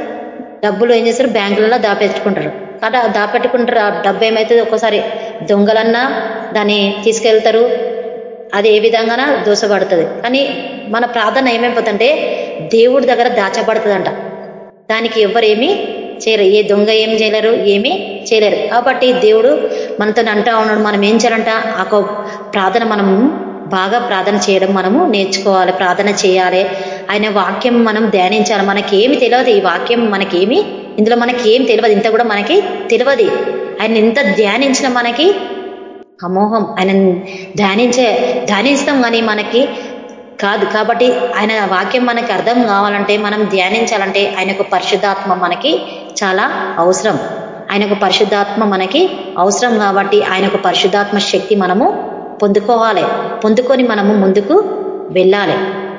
డబ్బులు ఏం చేస్తారు? బ్యాంకులలో దాపెట్టుకుంటారు. కాబట్టి దాపెట్టుకుంటారు ఆ డబ్బు ఏమవుతుంది ఒక్కోసారి దొంగలన్నా దాన్ని తీసుకెళ్తారు. అది ఏ విధంగానా దోసపడుతుంది కానీ మన ప్రార్థన ఏమైపోతుందంటే దేవుడి దగ్గర దాచబడుతుందంట. దానికి ఎవ్వరేమీ చేయరు. ఏ దొంగ ఏం చేయలేరు ఏమీ చేయలేరు. కాబట్టి దేవుడు మనతో అంటా ఉన్నాడు మనం ఏం చేయాలంట? ఆ ప్రార్థన మనం బాగా ప్రార్థన చేయడం మనము నేర్చుకోవాలి ప్రార్థన చేయాలి. ఆయన వాక్యం మనం ధ్యానించాలి. మనకేమి తెలియదు ఈ వాక్యం మనకేమి ఇందులో మనకి తెలియదు. ఇంత కూడా మనకి తెలియదు. ఆయన ఎంత ధ్యానించిన మనకి అమోహం ఆయన ధ్యానించే ధ్యానిస్తాం కానీ మనకి కాదు. కాబట్టి ఆయన వాక్యం మనకి అర్థం కావాలంటే మనం ధ్యానించాలంటే ఆయనకు పరిశుద్ధాత్మ మనకి చాలా అవసరం. ఆయనకు పరిశుద్ధాత్మ మనకి అవసరం కాబట్టి ఆయనకు పరిశుద్ధాత్మ శక్తి మనము పొందుకోవాలి. పొందుకొని మనము ముందుకు వెళ్ళాలి.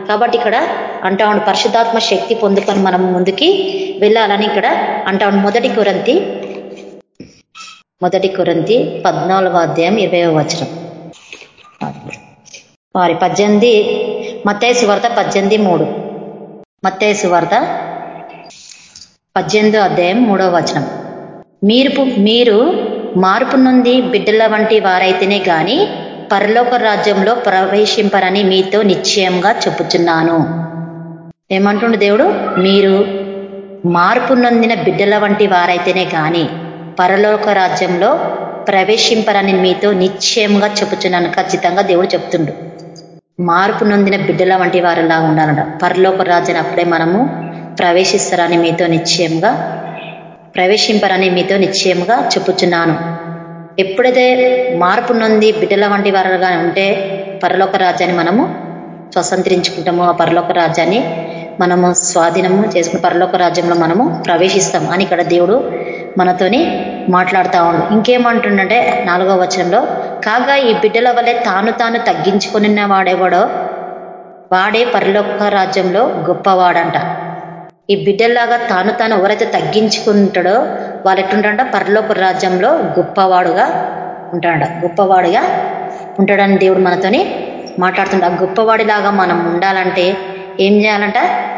కాబట్టి ఇక్కడ అంటా పరిశుద్ధాత్మ శక్తి పొందుకొని మనం ముందుకి వెళ్ళాలని ఇక్కడ అంటా మొదటి కొరంతి మొదటి కొరంతి పద్నాలుగో అధ్యాయం ఇరవై వచనం. వారి పద్దెనిమిది మత్తేసు వార్త పద్దెనిమిది మూడు. మత్తేసు వార్త పద్దెనిమిదో అధ్యాయం మూడవ వచనం. మీరు మీరు మార్పు నుండి బిడ్డల వంటి వారైతేనే గాని పరలోక రాజ్యంలో ప్రవేశింపరని మీతో నిశ్చయంగా చెప్పుచున్నాను. ఏమంటుండు దేవుడు? మీరు మార్పు నొందిన బిడ్డల వంటి వారైతేనే గాని పరలోక రాజ్యంలో ప్రవేశింపరని మీతో నిశ్చయంగా చెప్పుచున్నాను. ఖచ్చితంగా దేవుడు చెప్తుండు. మార్పు నొందిన బిడ్డల వంటి వారిలా ఉండాలంట. పరలోక రాజ్యాన్ని అప్పుడే మనము ప్రవేశిస్తారని మీతో నిశ్చయంగా ప్రవేశింపరని మీతో నిశ్చయంగా చెప్పుచున్నాను. ఎప్పుడైతే మార్పు నొంది బిడ్డల వంటి వారుగా ఉంటే పరలోక రాజ్యాన్ని మనము స్వతంత్రించుకుంటాము. ఆ పరలోక రాజ్యాన్ని మనము స్వాధీనము చేసుకుని పరలోక రాజ్యంలో మనము ప్రవేశిస్తాం అని ఇక్కడ దేవుడు మనతోని మాట్లాడుతూ ఉండు. ఇంకేమంటుండంటే నాలుగో వచనంలో కాగా ఈ బిడ్డల వల్లే తాను తాను తగ్గించుకుని వాడేవాడో? వాడే పరలోక రాజ్యంలో గొప్పవాడంట. ఈ బిడ్డల్లాగా తాను తాను ఎవరైతే తగ్గించుకుంటాడో వాళ్ళు ఎట్టుంటాడంట పరలోక రాజ్యంలో గొప్పవాడుగా ఉంటాడ గొప్పవాడుగా ఉంటాడని దేవుడు మనతోని మాట్లాడుతుండ. ఆ గొప్పవాడిలాగా మనం ఉండాలంటే ఏం చేయాలంట?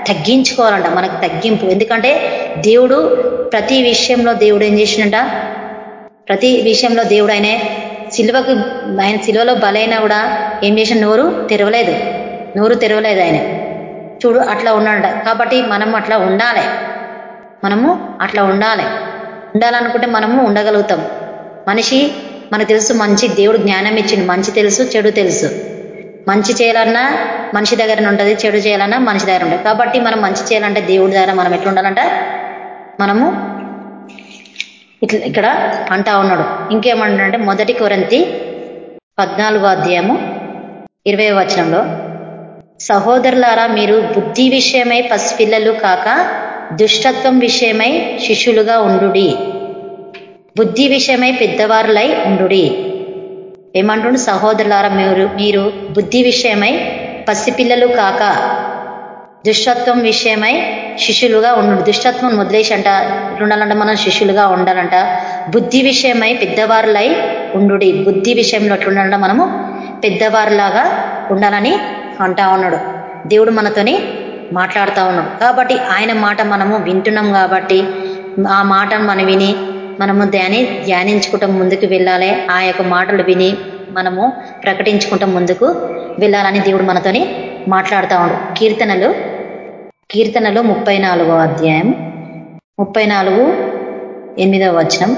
తగ్గించుకోవాలంట మనకు తగ్గింపు. ఎందుకంటే దేవుడు ప్రతి విషయంలో దేవుడు ఏం చేసిండంట? ప్రతి విషయంలో దేవుడు ఆయనే సిల్వకు ఆయన సిలువలో బలైనా కూడా ఏం చేసిన నోరు తెరవలేదు. నోరు తెరవలేదు ఆయన. చూడు అట్లా ఉన్నాడ కాబట్టి మనం అట్లా ఉండాలి. మనము అట్లా ఉండాలి. ఉండాలనుకుంటే మనము ఉండగలుగుతాం. మనిషి మనకు తెలుసు మంచి దేవుడు జ్ఞానం ఇచ్చిండు. మంచి తెలుసు చెడు తెలుసు. మంచి చేయాలన్నా మనిషి దగ్గర ఉంటుంది చెడు చేయాలన్నా మనిషి దగ్గర ఉంటుంది. కాబట్టి మనం మంచి చేయాలంటే దేవుడి దగ్గర మనం ఎట్లా ఉండాలంట మనము ఇట్లా ఇక్కడ అంటా ఉన్నాడు. ఇంకేమంటాడంటే మొదటి కొరంతి పద్నాలుగో అధ్యాయము ఇరవై వచనంలో సహోదరులారా మీరు బుద్ధి విషయమై పసిపిల్లలు కాక దుష్టత్వం విషయమై శిష్యులుగా ఉండుడి. బుద్ధి విషయమై పెద్దవారులై ఉండుడి. ఏమంటుండు సహోదరులారా మీరు మీరు బుద్ధి విషయమై పసిపిల్లలు కాక దుష్టత్వం విషయమై శిష్యులుగా ఉండు దుష్టత్వం వదిలేసి అంట ఉండాలంట మనం శిష్యులుగా ఉండాలంట. బుద్ధి విషయమై పెద్దవారులై ఉండుడి. బుద్ధి విషయంలో ఎట్లుండాలంట మనము పెద్దవారులాగా ఉండాలని అంటా ఉన్నాడు. దేవుడు మనతోని మాట్లాడుతూ ఉన్నాడు. కాబట్టి ఆయన మాట మనము వింటున్నాం కాబట్టి ఆ మాటను మనం విని మనము ధ్యాని ధ్యానించుకుంటూ ముందుకు వెళ్ళాలి. ఆ యొక్క మాటలు విని మనము ప్రకటించుకుంటూ ముందుకు వెళ్ళాలని దేవుడు మనతోని మాట్లాడుతూ ఉండు. కీర్తనలు కీర్తనలు ముప్పై నాలుగో అధ్యాయం ముప్పై నాలుగు ఎనిమిదవ వచనం.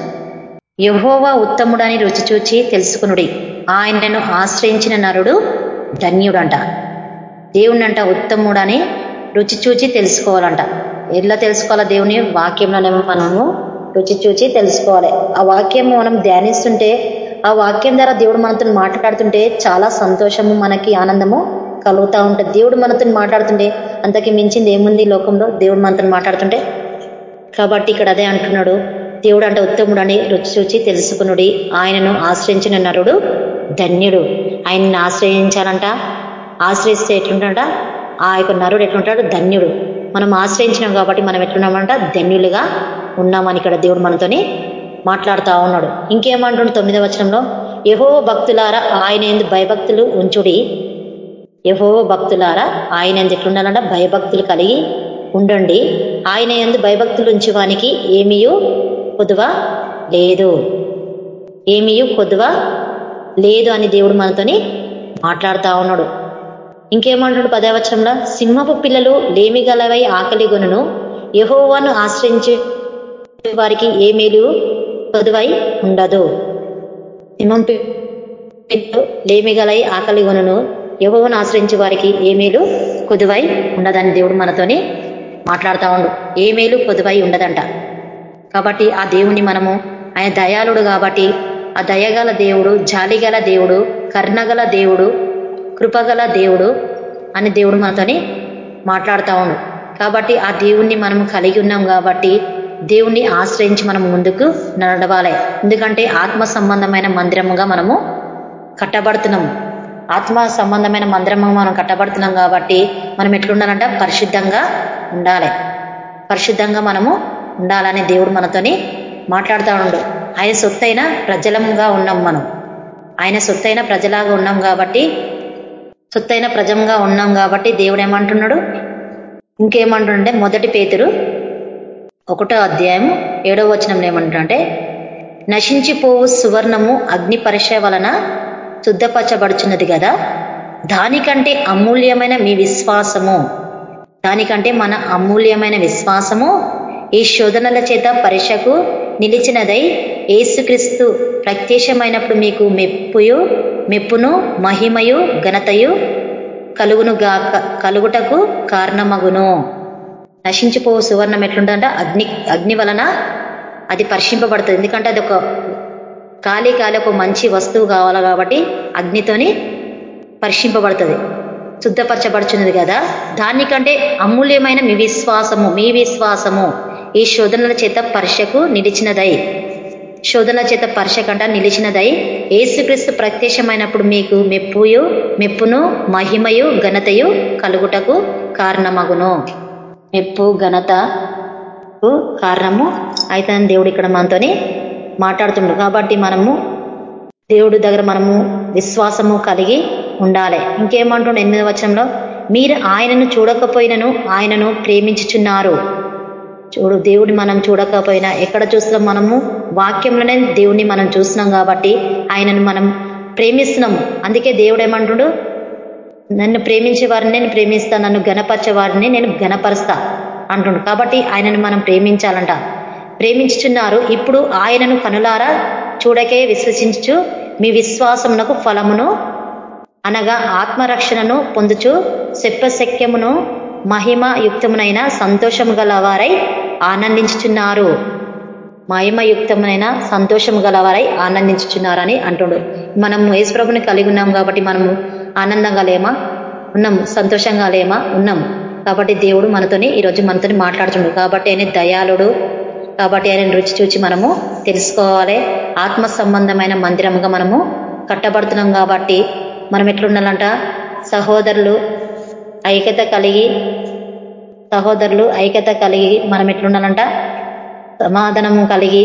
యహోవా ఉత్తముడని రుచి చూచి తెలుసుకునుడి. ఆయనను ఆశ్రయించిన నరుడు ధన్యుడంట. దేవుణ్ణంట ఉత్తముడని రుచి చూచి తెలుసుకోవాలంట. ఎలా తెలుసుకోవాలా దేవుని వాక్యంలోనేమో మనము రుచి చూచి తెలుసుకోవాలి. ఆ వాక్యం మనం ధ్యానిస్తుంటే ఆ వాక్యం ద్వారా దేవుడు మనతో మాట్లాడుతుంటే చాలా సంతోషము మనకి ఆనందము కలుగుతూ ఉంటుంది. దేవుడు మనతో మాట్లాడుతుంటే అంతకి మించింది ఏముంది లోకంలో? దేవుడు మనతో మాట్లాడుతుంటే? కాబట్టి ఇక్కడ అదే అంటున్నాడు. దేవుడు అంటే ఉత్తముడు అని రుచి చూచి తెలుసుకునుడి. ఆయనను ఆశ్రయించిన నరుడు ధన్యుడు. ఆయన్ని ఆశ్రయించాలంట. ఆశ్రయిస్తే ఎట్లుంటాడ ఆ యొక్క నరుడు ఎట్లుంటాడు? ధన్యుడు. మనం ఆశ్రయించినాం కాబట్టి మనం ఎట్లున్నామంట? ధన్యులుగా ఉన్నామని ఇక్కడ దేవుడు మనతోని మాట్లాడుతూ ఉన్నాడు. ఇంకేమంటుండు తొమ్మిదవ వచనంలో? యహో భక్తులారా ఆయన ఎందు భయభక్తులు ఉంచుడి. యహో భక్తులారా ఆయన ఎందు ఎట్లుండాలంట? భయభక్తులు కలిగి ఉండండి. ఆయన ఎందు భయభక్తులు ఉంచువానికి ఏమీయూ కొదువ లేదు. ఏమీయూ కొదువ లేదు అని దేవుడు మనతోని మాట్లాడుతూ ఉన్నాడు. ఇంకేమంటాడు పదవచనంలో సింహపు పిల్లలు లేమిగలవై ఆకలి గొనును యహోవాను ఆశ్రయించే వారికి ఏ మేలు కొదువై ఉండదు. సింహం ఆకలి గొనును యహోవను ఆశ్రయించి వారికి ఏ మేలు కొదువై ఉండదని దేవుడు మనతోని మాట్లాడుతూ ఉండు. ఏ మేలు కొదువై ఉండదంట. కాబట్టి ఆ దేవుణ్ణి మనము ఆయన దయాళుడు కాబట్టి ఆ దయగల దేవుడు జాలిగల దేవుడు కర్ణగల దేవుడు కృపగల దేవుడు అని దేవుడు మనతోని మాట్లాడుతూ ఉండు. కాబట్టి ఆ దేవుణ్ణి మనం కలిగి ఉన్నాం కాబట్టి దేవుణ్ణి ఆశ్రయించి మనం ముందుకు నడవాలి. ఎందుకంటే ఆత్మ సంబంధమైన మందిరముగా మనము కట్టబడుతున్నాము ఆత్మ సంబంధమైన మందిరముగా మనం కట్టబడుతున్నాం కాబట్టి మనం ఎట్లుండాలంటే పరిశుద్ధంగా ఉండాలి. పరిశుద్ధంగా మనము ఉండాలని దేవుడు మనతోని మాట్లాడుతూ ఉండు ఆయన సొత్తైన ప్రజలంగా ఉన్నాం మనం. ఆయన సొత్తైన ప్రజలాగా ఉన్నాం కాబట్టి సొత్తైన ప్రజంగా ఉన్నాం కాబట్టి దేవుడు ఏమంటున్నాడు? ఇంకేమంటుండే మొదటి పేతురు ఒకటో అధ్యాయం ఏడవ వచనంలో ఏమంటుంటే నశించిపోవు సువర్ణము అగ్ని పరీక్ష వలన శుద్ధపరచబడుచున్నది కదా? దానికంటే అమూల్యమైన మీ విశ్వాసము. దానికంటే మన అమూల్యమైన విశ్వాసము ఈ శోధనల చేత పరీక్షకు నిలిచినదై ఏసుక్రీస్తు ప్రత్యక్షమైనప్పుడు మీకు మెప్పుయు మెప్పును మహిమయు ఘనతయు కలుగును కలుగుటకు కారణమగును. నశించిపో సువర్ణం ఎట్లుంటుందంటే అగ్ని అగ్ని వలన అది పరిశింపబడుతుంది. ఎందుకంటే అది ఒక ఖాళీ ఖాళీ ఒక మంచి వస్తువు కావాలి కాబట్టి అగ్నితోని పరిశింపబడుతుంది. శుద్ధపరచబడుచున్నది కదా. దానికంటే అమూల్యమైన మీ విశ్వాసము మీ విశ్వాసము ఈ శోధనల చేత పరీక్షకు నిలిచినదై శోధనల చేత పరీక్ష కంట నిలిచినదై ఏసుక్రీస్తు ప్రత్యక్షమైనప్పుడు మీకు మెప్పుయు మెప్పును మహిమయు ఘనతయు కలుగుటకు కారణమగును. మెప్పు ఘనత కారణము అయితే దేవుడు ఇక్కడ మనతోని మాట్లాడుతుండు. కాబట్టి మనము దేవుడి దగ్గర మనము విశ్వాసము కలిగి ఉండాలి. ఇంకేమంటుండే ఎనిమిది వచనంలో? మీరు ఆయనను చూడకపోయినను ఆయనను ప్రేమించుచున్నారు. చూడు దేవుడిని మనం చూడకపోయినా ఎక్కడ చూస్తున్నాం మనము వాక్యంలోనే దేవుడిని మనం చూస్తున్నాం కాబట్టి ఆయనను మనం ప్రేమిస్తున్నాము. అందుకే దేవుడు ఏమంటుడు? నన్ను ప్రేమించే వారిని నేను ప్రేమిస్తా నన్ను గణపరిచే వారిని నేను గణపరుస్తా అంటుండు. కాబట్టి ఆయనను మనం ప్రేమించాలంట. ప్రేమించుచున్నారు ఇప్పుడు ఆయనను కనులారా చూడకే విశ్వసించు మీ విశ్వాసమునకు ఫలమును అనగా ఆత్మరక్షణను పొందుచు శక్యమును మహిమ యుక్తమునైన సంతోషము గలవారై ఆనందించుచున్నారు. మహిమయుక్తమైన సంతోషము గలవారై ఆనందించుచున్నారని అంటుడు. మనం యేసుప్రభుని కలిగి ఉన్నాం కాబట్టి మనము ఆనందంగా లేమా? ఉన్నాం. సంతోషంగా లేమా? ఉన్నాం. కాబట్టి దేవుడు మనతోని ఈరోజు మనతోని మాట్లాడుతుండు. కాబట్టి ఆయన దయాళుడు. కాబట్టి ఆయన రుచి చూచి మనము తెలుసుకోవాలి. ఆత్మ సంబంధమైన మందిరముగా మనము కట్టబడుతున్నాం కాబట్టి మనం ఎట్లుండాలంట? సహోదరులు ఐక్యత కలిగి సహోదరులు ఐక్యత కలిగి మనం ఎట్లుండాలంట? సమాధానము కలిగి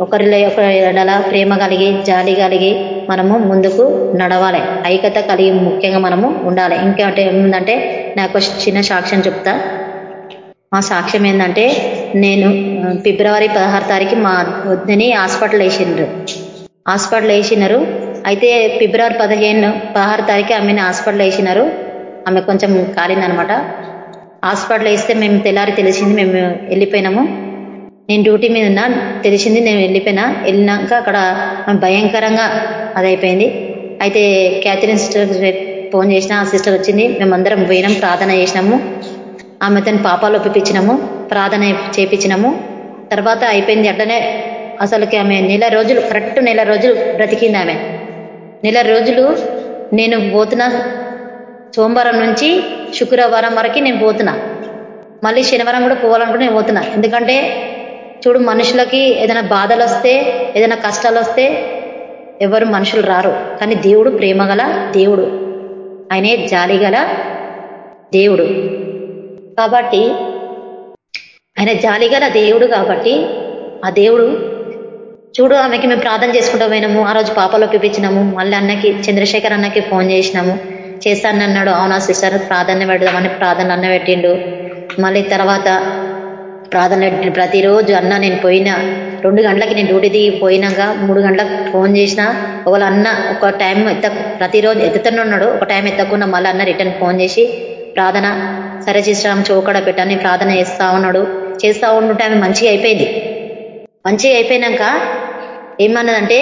ఒకరిలో ఒకరి ఎడల ప్రేమ కలిగి జాలి కలిగి మనము ముందుకు నడవాలి. ఐక్యత కలిగి ముఖ్యంగా మనము ఉండాలి. ఇంకోటి ఏముందంటే నాకు చిన్న సాక్ష్యం చెప్తా. మా సాక్ష్యం ఏంటంటే నేను ఫిబ్రవరి పదహారు తారీఖు మా వద్దని హాస్పిటల్ వేసిండ్రు. హాస్పిటల్ వేసినారు. అయితే ఫిబ్రవరి పదిహేను పదహారు తారీఖు ఆమెను హాస్పిటల్ వేసినారు. ఆమె కొంచెం కాలిందనమాట. హాస్పిటల్ వేస్తే మేము తెల్లారి తెలిసింది మేము వెళ్ళిపోయినాము. నేను డ్యూటీ మీద ఉన్నా తెలిసింది నేను వెళ్ళిపోయినా. వెళ్ళినాక అక్కడ భయంకరంగా అదైపోయింది. అయితే క్యాథరిన్ సిస్టర్ ఫోన్ చేసిన ఆ సిస్టర్ వచ్చింది. మేమందరం పోయినాం ప్రార్థన చేసినాము. ఆమె తన పాపాలు ఒప్పించినాము ప్రార్థన చేపించినాము. తర్వాత అయిపోయింది అట్లనే అసలుకి ఆమె నెల రోజులు కరెక్ట్ నెల రోజులు బ్రతికింది ఆమె. నెల రోజులు నేను పోతున్న. సోమవారం నుంచి శుక్రవారం వరకు నేను పోతున్నా. మళ్ళీ శనివారం కూడా పోవాలనుకుంటే నేను పోతున్నా. ఎందుకంటే చూడు మనుషులకి ఏదైనా బాధలు వస్తే ఏదైనా కష్టాలు వస్తే ఎవరు మనుషులు రారు. కానీ దేవుడు ప్రేమగల దేవుడు. ఆయనే జాలిగల దేవుడు. కాబట్టి ఆయన జాలిగల దేవుడు కాబట్టి ఆ దేవుడు చూడు ఆమెకి మేము ప్రార్థన చేసుకుంటూ పోయినాము. ఆ రోజు పాపలో పిపించినాము మళ్ళీ అన్నకి చంద్రశేఖర్ అన్నకి ఫోన్ చేసినాము. చేస్తానన్నాడు అవునా సిస్టర్? ప్రార్థన పెడదామని ప్రార్థన అన్న పెట్టిండు. మళ్ళీ తర్వాత ప్రార్థన ప్రతిరోజు అన్న నేను పోయినా రెండు గంటలకి నేను డ్యూటీ దిగి పోయినాక మూడు గంటలకు ఫోన్ చేసిన ఒకవేళ అన్న ఒక టైం ఎత్త ప్రతిరోజు ఎత్తుతూనే ఉన్నాడు ఒక టైం ఎత్తకుండా మళ్ళీ అన్న రిటర్న్ ఫోన్ చేసి ప్రార్థన సరే చేసినాం చౌకడ పెట్టని ప్రార్థన చేస్తా ఉన్నాడు. చేస్తా ఉంటుంటే ఆమె మంచిగా అయిపోయింది. మంచిగా అయిపోయినాక ఏమన్నదంటే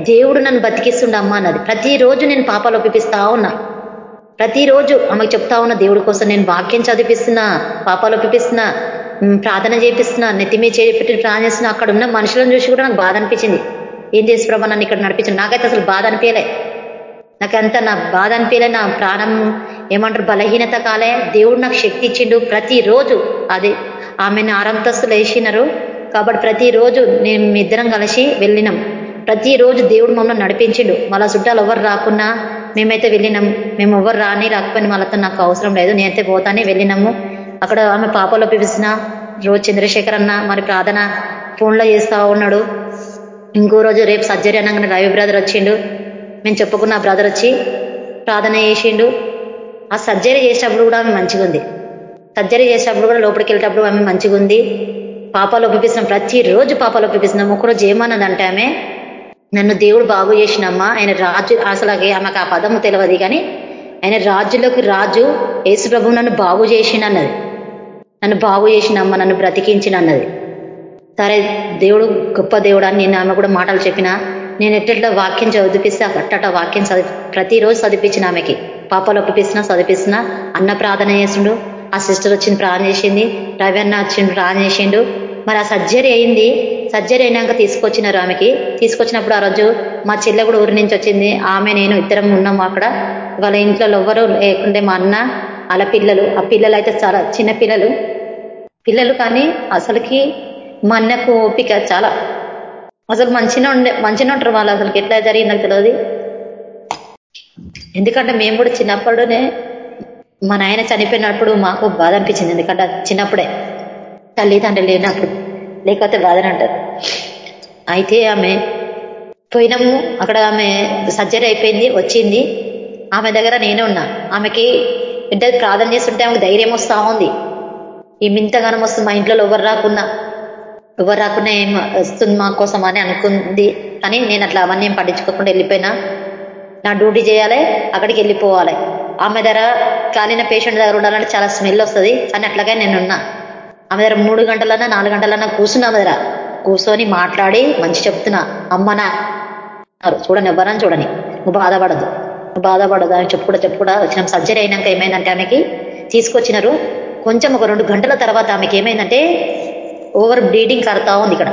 దేవుడు నన్ను బతికిస్తుండ అమ్మ అన్నది. ప్రతిరోజు నేను పాపాలు ఒప్పిస్తా ఉన్నా. ప్రతిరోజు ఆమెకు చెప్తా ఉన్న దేవుడి కోసం నేను వాక్యం చదివిస్తున్నా పాపాలు ఒప్పిస్తున్నా ప్రార్థన చేపిస్తున్నా నెత్తిమే చేపెట్టి ప్రార్థన చేస్తున్నా అక్కడ ఉన్న మనుషులను చూసి కూడా నాకు బాధ అనిపించింది. ఏం చేసి ప్రభా నన్ను ఇక్కడ నడిపించింది నాకైతే అసలు బాధ అనిపించలే. నాకంత నా బాధ అనిపించలే. నా ప్రాణం ఏమంటారు బలహీనత కాలే. దేవుడు నాకు శక్తి ఇచ్చిండు ప్రతిరోజు. అది ఆమెను ఆరంతస్తులు వేసినారు. కాబట్టి ప్రతిరోజు నేను ఇద్దరం కలిసి వెళ్ళినాం. ప్రతిరోజు దేవుడు మమ్మల్ని నడిపించిండు. మళ్ళా చుట్టాలు ఎవరు రాకున్నా మేమైతే వెళ్ళినాం. మేము ఎవరు రాని రాకపోయినా వాళ్ళతో నాకు అవసరం లేదు. నేనైతే పోతానే వెళ్ళినాము. అక్కడ ఆమె పాపలో పిలిచిన రోజు చంద్రశేఖర్ అన్న మరి ప్రార్థన ఫోన్లో చేస్తా ఉన్నాడు. ఇంకో రోజు రేపు సర్జరీ అనగానే రవి బ్రదర్ వచ్చిండు. మేము చెప్పుకున్న బ్రదర్ వచ్చి ప్రార్థన చేసిండు. ఆ సర్జరీ చేసేటప్పుడు కూడా ఆమె మంచిగా ఉంది. సర్జరీ చేసేటప్పుడు కూడా లోపలికి వెళ్ళేటప్పుడు ఆమె మంచిగా ఉంది. పాపాలు ఒప్పిస్తున్నాం ప్రతిరోజు పాపాలు ఒప్పిస్తున్నాం ఒకరోజు ఏమన్నదంటే ఆమె నన్ను దేవుడు బాగు చేసినమ్మా. ఆయన రాజు అసలు ఆమెకు ఆ పదము తెలియదు కానీ ఆయన రాజులకు రాజు యేసు ప్రభు నన్ను బాగు చేసినన్నది నన్ను బాగు చేసినమ్మ నన్ను బ్రతికించిన అన్నది. సరే దేవుడు గొప్ప దేవుడు అని నేను ఆమె కూడా మాటలు చెప్పిన నేను ఎట్లా వాక్యం చదివిపిస్తే అట్టట వాక్యం చదివి ప్రతిరోజు చదివించిన ఆమెకి. పాపాలు ఒప్పిస్తున్నా చదివిస్తున్నా అన్న ప్రార్థన చేసిండు ఆ సిస్టర్ వచ్చింది ప్రార్థన చేసింది రవి అన్న వచ్చిండు ప్రార్థన చేసిండు. మరి ఆ సర్జరీ అయింది సర్జరీ అయినాక తీసుకొచ్చినారు ఆమెకి. తీసుకొచ్చినప్పుడు ఆ రోజు మా చెల్లె కూడా ఊరి నుంచి వచ్చింది ఆమె నేను ఇద్దరం ఉన్నాము అక్కడ. వాళ్ళ ఇంట్లో ఎవ్వరు లేకుంటే మా అన్న అలా పిల్లలు ఆ పిల్లలు అయితే చాలా చిన్న పిల్లలు. పిల్లలు కానీ అసలుకి మా అన్నకు ఓపిక చాలా. అసలు మంచిగా ఉండే మంచిగా ఉంటారు వాళ్ళు అసలు ఎట్లా జరిగిందో తెలియదు ఎందుకంటే మేము కూడా చిన్నప్పుడునే మా నాయన చనిపోయినప్పుడు మాకు బాధ అనిపించింది. ఎందుకంటే చిన్నప్పుడే తల్లిదండ్రులు లేనప్పుడు లేకపోతే బాధన అంటారు అయితే ఆమె పోయినాము. అక్కడ ఆమె సర్జరీ అయిపోయింది వచ్చింది. ఆమె దగ్గర నేనే ఉన్నా. ఆమెకి బిడ్డ ప్రార్థన చేస్తుంటే ఆమెకు ధైర్యం వస్తూ ఉంది. ఈ మింతగానం వస్తుంది మా ఇంట్లో ఎవరు రాకున్నా. ఎవరు రాకున్నా ఏం వస్తుంది మా కోసం అని అనుకుంది. కానీ నేను అట్లా అవన్నీ ఏం పట్టించుకోకుండా వెళ్ళిపోయినా. నా డ్యూటీ చేయాలి అక్కడికి వెళ్ళిపోవాలి. ఆమె దగ్గర కాలిన పేషెంట్ దగ్గర ఉండాలంటే చాలా స్మెల్ వస్తుంది. అని అట్లాగే నేనున్నా. ఆమె దగ్గర మూడు గంటలన్నా నాలుగు గంటలన్నా కూర్చున్నా ఆమె దగ్గర. కూర్చొని మాట్లాడి మంచి చెప్తున్నా. అమ్మనా చూడని ఎవరని చూడని. నువ్వు బాధపడదు బాధపడదు అని చెప్పుకూడా చెప్పుడా వచ్చిన. సర్జరీ అయినాక ఏమైందంటే ఆమెకి తీసుకొచ్చినారు. కొంచెం ఒక రెండు గంటల తర్వాత ఆమెకి ఏమైందంటే ఓవర్ బ్లీడింగ్ కడతా ఉంది ఇక్కడ.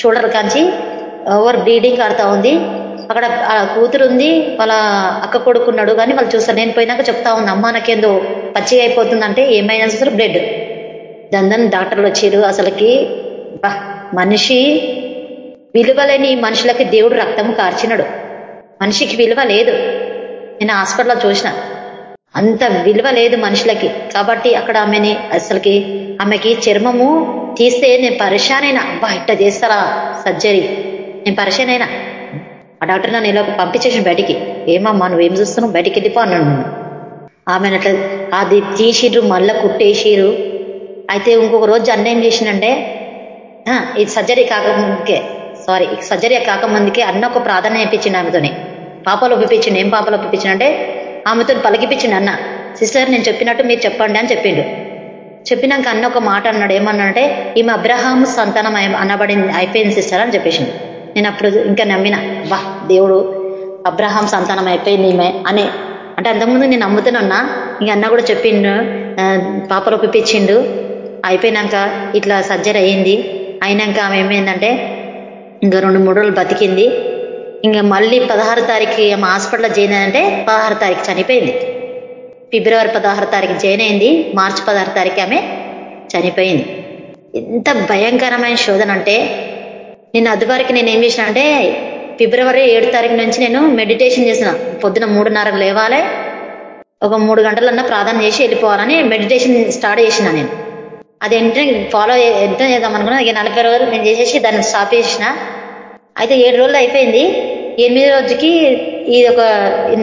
షోల్డర్ కాంచి ఓవర్ బ్లీడింగ్ కడతా ఉంది. అక్కడ కూతురు ఉంది వాళ్ళ అక్క కొడుకున్నాడు కానీ వాళ్ళు చూస్తారు. నేను పోయినాక చెప్తా ఉంది అమ్మ నాకేందో పచ్చిగా అయిపోతుందంటే ఏమైనా చూస్తారు బ్లడ్. దందని డాక్టర్లు వచ్చారు. అసలుకి మనిషి విలువలేని మనుషులకి దేవుడు రక్తము కార్చినాడు. మనిషికి విలువ లేదు. నేను హాస్పిటల్లో చూసిన. అంత విలువ లేదు మనుషులకి. కాబట్టి అక్కడ ఆమెని అసలుకి ఆమెకి చర్మము తీస్తే నేను పరిశానైనా. అబ్బా ఇట్ట చేస్తారా సర్జరీ? నేను పరిశానైనా. ఆ డాక్టర్ నన్ను ఇలా పంపించేసిన బయటికి. ఏమమ్మా నువ్వేం చూస్తున్నావు? బయటికి వెళ్ళిపో అన్నాడు నన్ను. ఆమె అట్లా అది తీసిర్రు మళ్ళీ కుట్టేసిర్రు. అయితే ఇంకొక రోజు అన్న ఏం చేసిందంటే ఇది సర్జరీ కాకముందుకే సారీ సర్జరీ కాకముందుకే అన్న ఒక ప్రాధాన్యం ఇప్పించింది ఆమెతోనే. పాపలు ఒప్పించిండు ఏం పాపలు ఒప్పించిండు ఆమెతో పలికిపించిండు అన్న. సిస్టర్ నేను చెప్పినట్టు మీరు చెప్పండి అని చెప్పిండు. చెప్పినాక అన్న ఒక మాట అన్నాడు. ఏమన్నాడంటే ఈమె అబ్రహాం సంతానం అనబడింది అయిపోయింది సిస్టర్ అని చెప్పేసింది నేను అప్పుడు ఇంకా నమ్మిన వా దేవుడు అబ్రహాం సంతానం అయిపోయింది ఈమె అని. అంటే అంతకుముందు నేను నమ్ముతున్నా ఇంక అన్న కూడా చెప్పిండు పాపలు ఒప్పించిండు అయిపోయినాక ఇట్లా సర్జరీ అయ్యింది అయినాక ఆమె ఏమైందంటే ఇంకా రెండు మూడు రోజులు బతికింది. ఇంకా మళ్ళీ పదహారు తారీఖు ఆమె హాస్పిటల్లో జాయిన్ అయిందంటే పదహారు తారీఖు చనిపోయింది. ఫిబ్రవరి పదహారు తారీఖు జాయిన్ అయింది. మార్చి పదహారు తారీఖు ఆమె చనిపోయింది. ఎంత భయంకరమైన శోధన అంటే నేను అదివరకు నేను ఏం చేసిన అంటే ఫిబ్రవరి ఏడు తారీఖు నుంచి నేను మెడిటేషన్ చేసిన. పొద్దున మూడున్నరకు లేవాలి. ఒక మూడు గంటలన్నా ప్రార్థన చేసి వెళ్ళిపోవాలని మెడిటేషన్ స్టార్ట్ చేసిన నేను. అది ఏంటంటే ఫాలో ఎంత చేద్దాం అనుకున్నా. ఇక నలభై రోజులు నేను చేసేసి దాన్ని స్టాప్ చేసిన అయితే ఏడు రోజులు అయిపోయింది. ఎనిమిది రోజుకి ఇది ఒక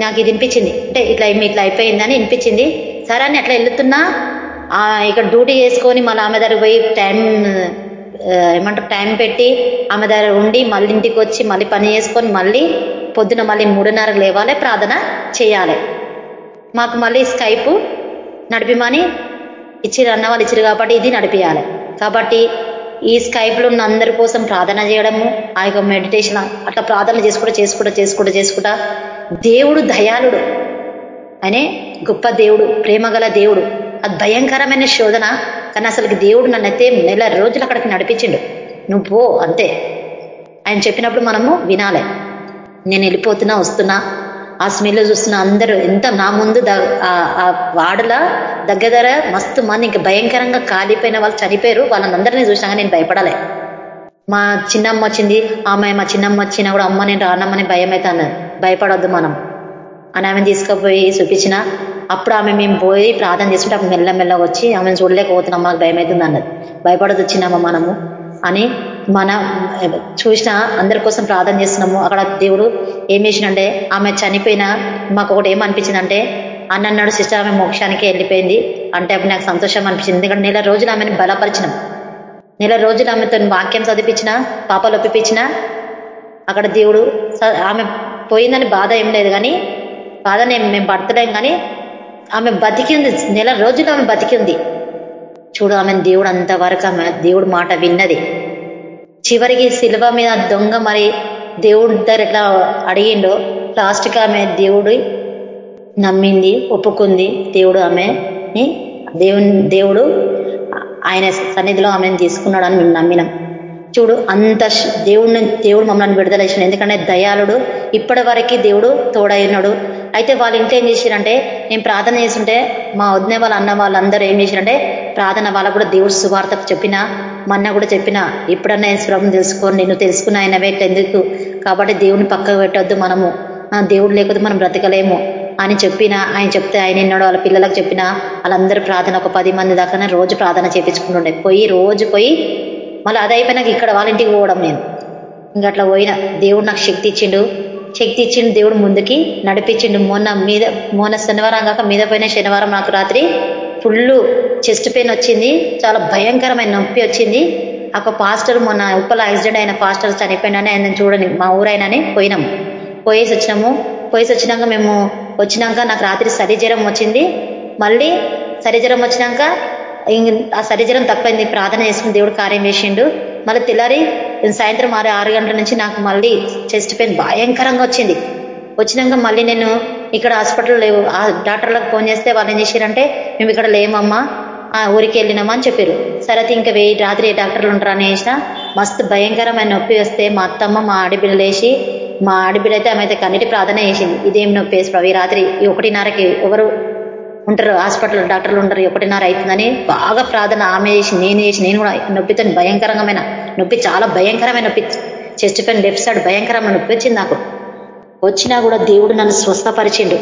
నాకు ఇది వినిపించింది. అంటే ఇట్లా ఇట్లా అయిపోయిందని వినిపించింది. సరే అని అట్లా వెళ్తున్నా ఇక్కడ డ్యూటీ చేసుకొని మళ్ళీ ఆమె దగ్గర పోయి టైం ఏమంటారు టైం పెట్టి ఆమె దగ్గర ఉండి మళ్ళీ ఇంటికి వచ్చి మళ్ళీ పని చేసుకొని మళ్ళీ పొద్దున మళ్ళీ మూడున్నర లేవాలి ప్రార్థన చేయాలి. మాకు మళ్ళీ స్కైపు నడిపిమని ఇచ్చిరు అన్న వాళ్ళు ఇచ్చిరు కాబట్టి ఇది నడిపించాలి కాబట్టి ఈ స్కైప్లో ఉన్న అందరి కోసం ప్రార్థన చేయడము ఆ యొక్క మెడిటేషన్ అట్లా ప్రార్థన చేసుకుంటూ చేసుకుంటూ చేసుకుంటూ చేసుకుంటా దేవుడు దయాళుడు. అనే గొప్ప దేవుడు ప్రేమగల దేవుడు. అది భయంకరమైన శోధన కానీ అసలుకి దేవుడు నన్ను అయితే నెల రోజులు అక్కడికి నడిపించిండు. నువ్వు పో అంతే. ఆయన చెప్పినప్పుడు మనము వినాలి. నేను వెళ్ళిపోతున్నా వస్తున్నా ఆ స్మెల్ చూస్తున్న అందరూ ఎంత నా ముందు ఆ వాడల దగ్గర మస్తు మంది ఇంకా భయంకరంగా కాలిపోయిన వాళ్ళు చనిపోయారు. వాళ్ళని అందరినీ చూసినాక నేను భయపడాలి. మా చిన్నమ్మ వచ్చింది. ఆమె మా చిన్నమ్మ వచ్చినా కూడా అమ్మ నేను రానమ్మని భయం అయితే అన్నది భయపడొద్దు మనం అని ఆమెను తీసుకుపోయి చూపించిన. అప్పుడు ఆమె మేము పోయి ప్రార్థన చేసుకుంటే అప్పుడు మెల్లమెల్లగా వచ్చి ఆమెను చూడలేకపోతున్నాం. మాకు భయం అవుతుంది అన్నది భయపడదు చిన్నమ్మ మనము. అని మన చూసిన అందరి కోసం ప్రార్థన చేస్తున్నాము. అక్కడ దేవుడు ఏం చేసినంటే ఆమె చనిపోయినా మాకు ఒకటి ఏమనిపించిందంటే అన్న అన్నాడు సిస్టర్ ఆమె మోక్షానికి వెళ్ళిపోయింది. అంటే అప్పుడు నాకు సంతోషం అనిపించింది. ఎందుకంటే నెల రోజులు ఆమెను బలపరిచినాం. నెల రోజులు ఆమెతో వాక్యం చదివించిన పాపలు ఒప్పించిన అక్కడ దేవుడు ఆమె పోయిందని బాధ ఏం లేదు కానీ బాధనే మేము పడతలేం కానీ ఆమె బతికింది. నెల రోజులు ఆమె బతికింది. చూడు ఆమె దేవుడు అంతవరకు ఆమె దేవుడు మాట విన్నది. చివరికి శిల్వ మీద దొంగ మరి దేవుడి దగ్గర ఎట్లా అడిగిండో లాస్ట్కి ఆమె దేవుడి నమ్మింది ఒప్పుకుంది. దేవుడు ఆమెని దేవుని దేవుడు ఆయన సన్నిధిలో ఆమెను తీసుకున్నాడని మేము నమ్మినాం. చూడు అంత దేవుడిని దేవుడు మమ్మల్ని విడుదల చేసిన ఎందుకంటే దయాళుడు ఇప్పటి వరకు దేవుడు తోడైనాడు. అయితే వాళ్ళు ఇంట్లో ఏం చేసిరంటే నేను ప్రార్థన చేస్తుంటే మా వదిన వాళ్ళ అన్న వాళ్ళందరూ ఏం చేసిరంటే ప్రార్థన వాళ్ళకు కూడా దేవుడు సువార్త చెప్పిన మన్న కూడా చెప్పిన ఇప్పుడన్నా స్వరం తెలుసుకోని నేను తెలుసుకున్న ఆయన ఎందుకు? కాబట్టి దేవుని పక్కకు పెట్టొద్దు మనము. దేవుడు లేకపోతే మనం బ్రతకలేము. అని చెప్పిన ఆయన చెప్తే ఆయన ఎన్నడో వాళ్ళ పిల్లలకు చెప్పిన వాళ్ళందరూ ప్రార్థన ఒక పది మంది దాకా రోజు ప్రార్థన చేపించుకుంటుండే. పోయి రోజు పోయి మళ్ళీ అది అయిపోయినాక ఇక్కడ వాళ్ళ ఇంటికి పోవడం నేను. ఇంకా అట్లా పోయిన. దేవుడు నాకు శక్తి ఇచ్చిండు. శక్తి ఇచ్చిండు దేవుడు ముందుకి నడిపించిండు. మొన్న మీద మొన్న శనివారం కాక మీద పోయిన శనివారం నాకు రాత్రి ఫుల్ చెస్ట్ పెయిన్ వచ్చింది. చాలా భయంకరమైన నొప్పి వచ్చింది. ఒక పాస్టర్ మొన్న ఉప్పలో యాక్సిడెంట్ అయిన పాస్టర్ చనిపోయినని ఆయన చూడని మా ఊరైనని పోయినాము పోయేసి వచ్చినాము. పోయేసి వచ్చినాక మేము వచ్చినాక నాకు రాత్రి సరిజరం వచ్చింది. మళ్ళీ సరిజరం వచ్చినాక ఆ సరిజరం తప్పైంది. ప్రార్థన చేసుకుని దేవుడు కార్యం చేసిండు. మళ్ళీ తెల్లారి సాయంత్రం ఆరు ఆరు గంటల నుంచి నాకు మళ్ళీ చెస్ట్ పెయిన్ భయంకరంగా వచ్చింది. వచ్చినాక మళ్ళీ నేను ఇక్కడ హాస్పిటల్ లేవు. ఆ డాక్టర్లకు ఫోన్ చేస్తే వాళ్ళు ఏం చేశారంటే మేము ఇక్కడ లేమమ్మా ఆ ఊరికి వెళ్ళినామా అని చెప్పారు సరే ఇంకా వెయ్యి రాత్రి డాక్టర్లు ఉంటారు అని వేసిన మస్తు భయంకరమైన నొప్పి వస్తే మా అత్తమ్మ మా ఆడిబిడ్డలు లేచి మా ఆడబిడ్డ అయితే ఆమె అయితే కన్నిటి ప్రార్థన చేసింది. ఇదేం నొప్పి వేసి ఈ రాత్రి ఒకటిన్నరకి ఎవరు ఉంటారు హాస్పిటల్ డాక్టర్లు ఉంటారు ఒకటిన్నర అవుతుందని బాగా ప్రార్థన ఆమె చేసి నేను చేసి నేను కూడా నొప్పితో భయంకరమైన నొప్పి చాలా భయంకరమైన నొప్పి. చెస్ట్ పెయిన్ లెఫ్ట్ సైడ్ భయంకరమైన నొప్పి వచ్చింది నాకు. వచ్చినా కూడా దేవుడు నన్ను స్వస్థపరిచిండు.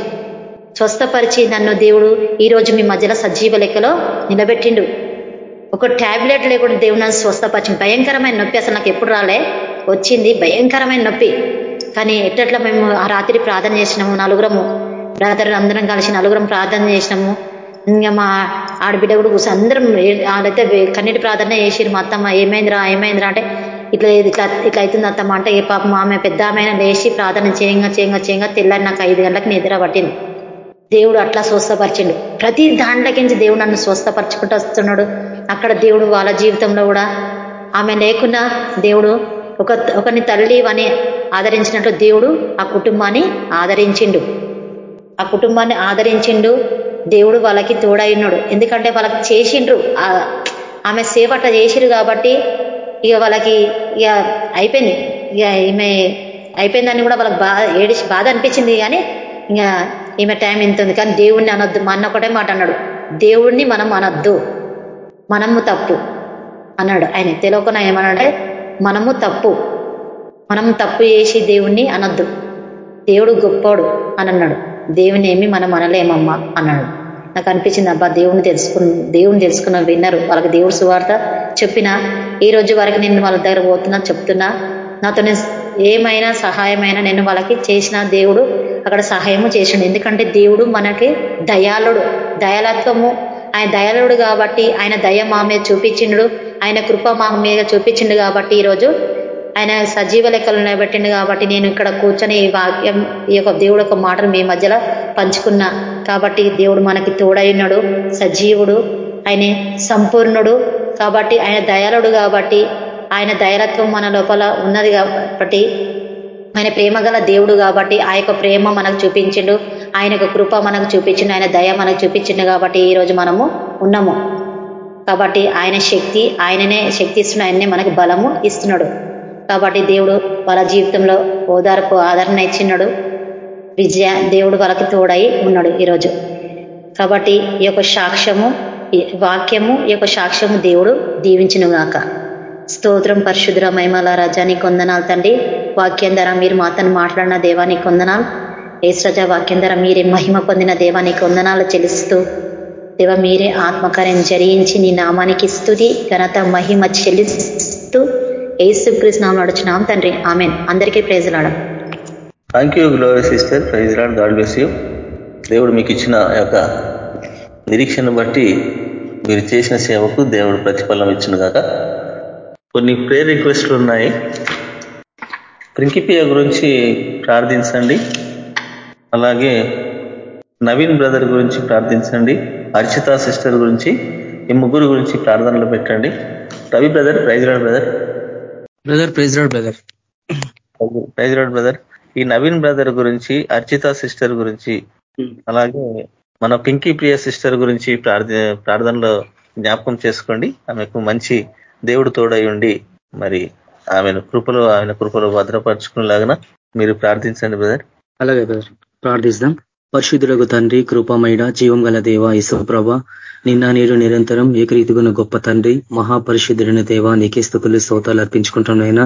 స్వస్థపరిచి నన్ను దేవుడు ఈరోజు మీ మధ్యలో సజీవ లెక్కలో నిలబెట్టిండు. ఒక ట్యాబ్లెట్ లేకుండా దేవుడు నన్ను స్వస్థపరిచింది భయంకరమైన నొప్పి అసలు నాకు ఎప్పుడు రాలే. వచ్చింది భయంకరమైన నొప్పి. కానీ ఎట్లట్లా మేము ఆ రాత్రి ప్రార్థన చేసినాము నలుగురము. బ్రదర్ అందరం కలిసి నలుగురం ప్రార్థన చేసినాము. ఇంకా మా ఆడబిడ్డ కూడా కూర్చొని అందరం వాళ్ళైతే కన్నీటి ప్రార్థన చేసిరు మా అత్తమ్మ ఏమైందిరా ఏమైందిరా? అంటే ఇట్లా ఇట్లా ఇట్లా అవుతుంది అత్తమ్మ. అంటే ఏ పాపం ఆమె పెద్ద ఆమె లేచి ప్రార్థన చేయంగా చేయంగా చేయంగా తెల్లారి నాకు ఐదు గంటలకు నిద్ర పట్టింది. దేవుడు అట్లా స్వస్థపరిచిండు. ప్రతి దాంట్లోకించి దేవుడు నన్ను స్వస్థపరచుకుంటూ వస్తున్నాడు. అక్కడ దేవుడు వాళ్ళ జీవితంలో కూడా ఆమె లేకున్నా దేవుడు ఒక ఒకరిని తల్లి అని ఆదరించినట్లు దేవుడు ఆ కుటుంబాన్ని ఆదరించిండు. ఆ కుటుంబాన్ని ఆదరించిండు. దేవుడు వాళ్ళకి తోడైనాడు ఎందుకంటే వాళ్ళకి చేసిండ్రు. ఆమె సేవ అట్లా చేసిరు కాబట్టి ఇక వాళ్ళకి ఇక అయిపోయింది. ఇక ఈమె అయిపోయిందని కూడా వాళ్ళకి బాధ ఏడిసి బాధ అనిపించింది కానీ ఇంకా ఈమె టైం ఎంత ఉంది. కానీ దేవుణ్ణి అనొద్దు. మా అన్న ఒకటే మాట అన్నాడు. దేవుణ్ణి మనం అనొద్దు. మనము తప్పు. అన్నాడు. ఆయన తెలియకుండా ఏమన్నాడే మనము తప్పు. మనం తప్పు చేసి దేవుణ్ణి అనొద్దు. దేవుడు గొప్పోడు. అని అన్నాడు. దేవుని ఏమి మనం అనలేమమ్మా అన్నాడు. నాకు అనిపించింది అబ్బా దేవుని తెలుసుకున్న దేవుని తెలుసుకున్న విన్నరు. వాళ్ళకి దేవుడు సువార్త చెప్పిన ఈ రోజు వరకు నేను వాళ్ళ దగ్గర పోతున్నా చెప్తున్నా నాతో ఏమైనా సహాయమైనా నేను వాళ్ళకి చేసిన దేవుడు అక్కడ సహాయము చేసిండు. ఎందుకంటే దేవుడు మనకి దయాళుడు. దయాలత్వము ఆయన దయాళుడు కాబట్టి ఆయన దయ మా మీద చూపించిండు. ఆయన కృప మా మీద చూపించిండు కాబట్టి ఈరోజు ఆయన సజీవ లెక్కలు నిలబెట్టిండు కాబట్టి నేను ఇక్కడ కూర్చొని ఈ వాక్యం ఈ యొక్క దేవుడు ఒక మాటను మీ మధ్యలో పంచుకున్నా. కాబట్టి దేవుడు మనకి తోడైనడు సజీవుడు ఆయన సంపూర్ణుడు కాబట్టి ఆయన దయాళుడు కాబట్టి ఆయన దయలత్వం మన లోపల ఉన్నది కాబట్టి ఆయన ప్రేమ గల దేవుడు కాబట్టి ఆ యొక్క ప్రేమ మనకు చూపించిండు ఆయన యొక్క కృప మనకు చూపించిండు ఆయన దయ మనకు చూపించిండు కాబట్టి ఈ రోజు మనము ఉన్నాము. కాబట్టి ఆయన శక్తి ఆయననే శక్తి ఇస్తున్నాడు ఆయననే మనకు బలము ఇస్తున్నాడు. కాబట్టి దేవుడు వాళ్ళ జీవితంలో ఓదార్పు ఆదరణ ఇచ్చినాడు. విజయ దేవుడు వాళ్ళకి తోడై ఉన్నాడు ఈరోజు. కాబట్టి ఈ యొక్క సాక్ష్యము వాక్యము ఈ యొక్క సాక్ష్యము దేవుడు దీవించిన గాక స్తోత్రం పరిశుద్ర మహిమల రజాని కొందనాలు తండ్రి. వాక్యం ధర మీరు మాతను మాట్లాడిన దేవానికి కొందనాలు ఏసరజ వాక్యం ధర మీరే మహిమ పొందిన దేవానికి కొందనాలు చెల్లిస్తూ. దేవ మీరే ఆత్మకార్యం జరించి నీ నామానికి స్థుతి ఘనత మహిమ చెల్లిస్తూ ఏసు కృష్ణ నడుచున్నాం తండ్రి. ఆమెన్. అందరికీ ప్రేజలాడం thank you glory sister praise lord God bless you దేవుడు మీకు ఇచ్చిన యొక్క నిరీక్షను బట్టి మీరు చేసిన సేవకు దేవుడు ప్రతిఫలం ఇచ్చిన కాక కొన్ని ప్రేర్ రిక్వెస్ట్లు ఉన్నాయి. ప్రింకిపియ గురించి ప్రార్థించండి. అలాగే నవీన్ బ్రదర్ గురించి ప్రార్థించండి. అర్చిత సిస్టర్ గురించి ఈ ముగ్గురు గురించి ప్రార్థనలు పెట్టండి. Ravi brother praise lord brother brother praise lord brother praise lord brother ఈ నవీన్ బ్రదర్ గురించి అర్చిత సిస్టర్ గురించి అలాగే మన పింకీ ప్రియ సిస్టర్ గురించి ప్రార్థనలో జ్ఞాపకం చేసుకోండి. ఆమెకు మంచి దేవుడు తోడై ఉండి మరి ఆమెను కృపలో ఆయన కృపలో భద్రపరుచుకునేలాగా మీరు ప్రార్థించండి బ్రదర్ అలాగే బ్రదర్ ప్రార్థిస్తాం. పరిశుద్ధులకు తండ్రి కృపమైన జీవం గల దేవ ప్రభ నిన్న నేడు నిరంతరం ఏకరీతిగున్న గొప్ప తండ్రి మహాపరిశుద్ధుడిన దేవ నీకే స్థుతులు స్తోతాలు అర్పించుకుంటున్నాయినా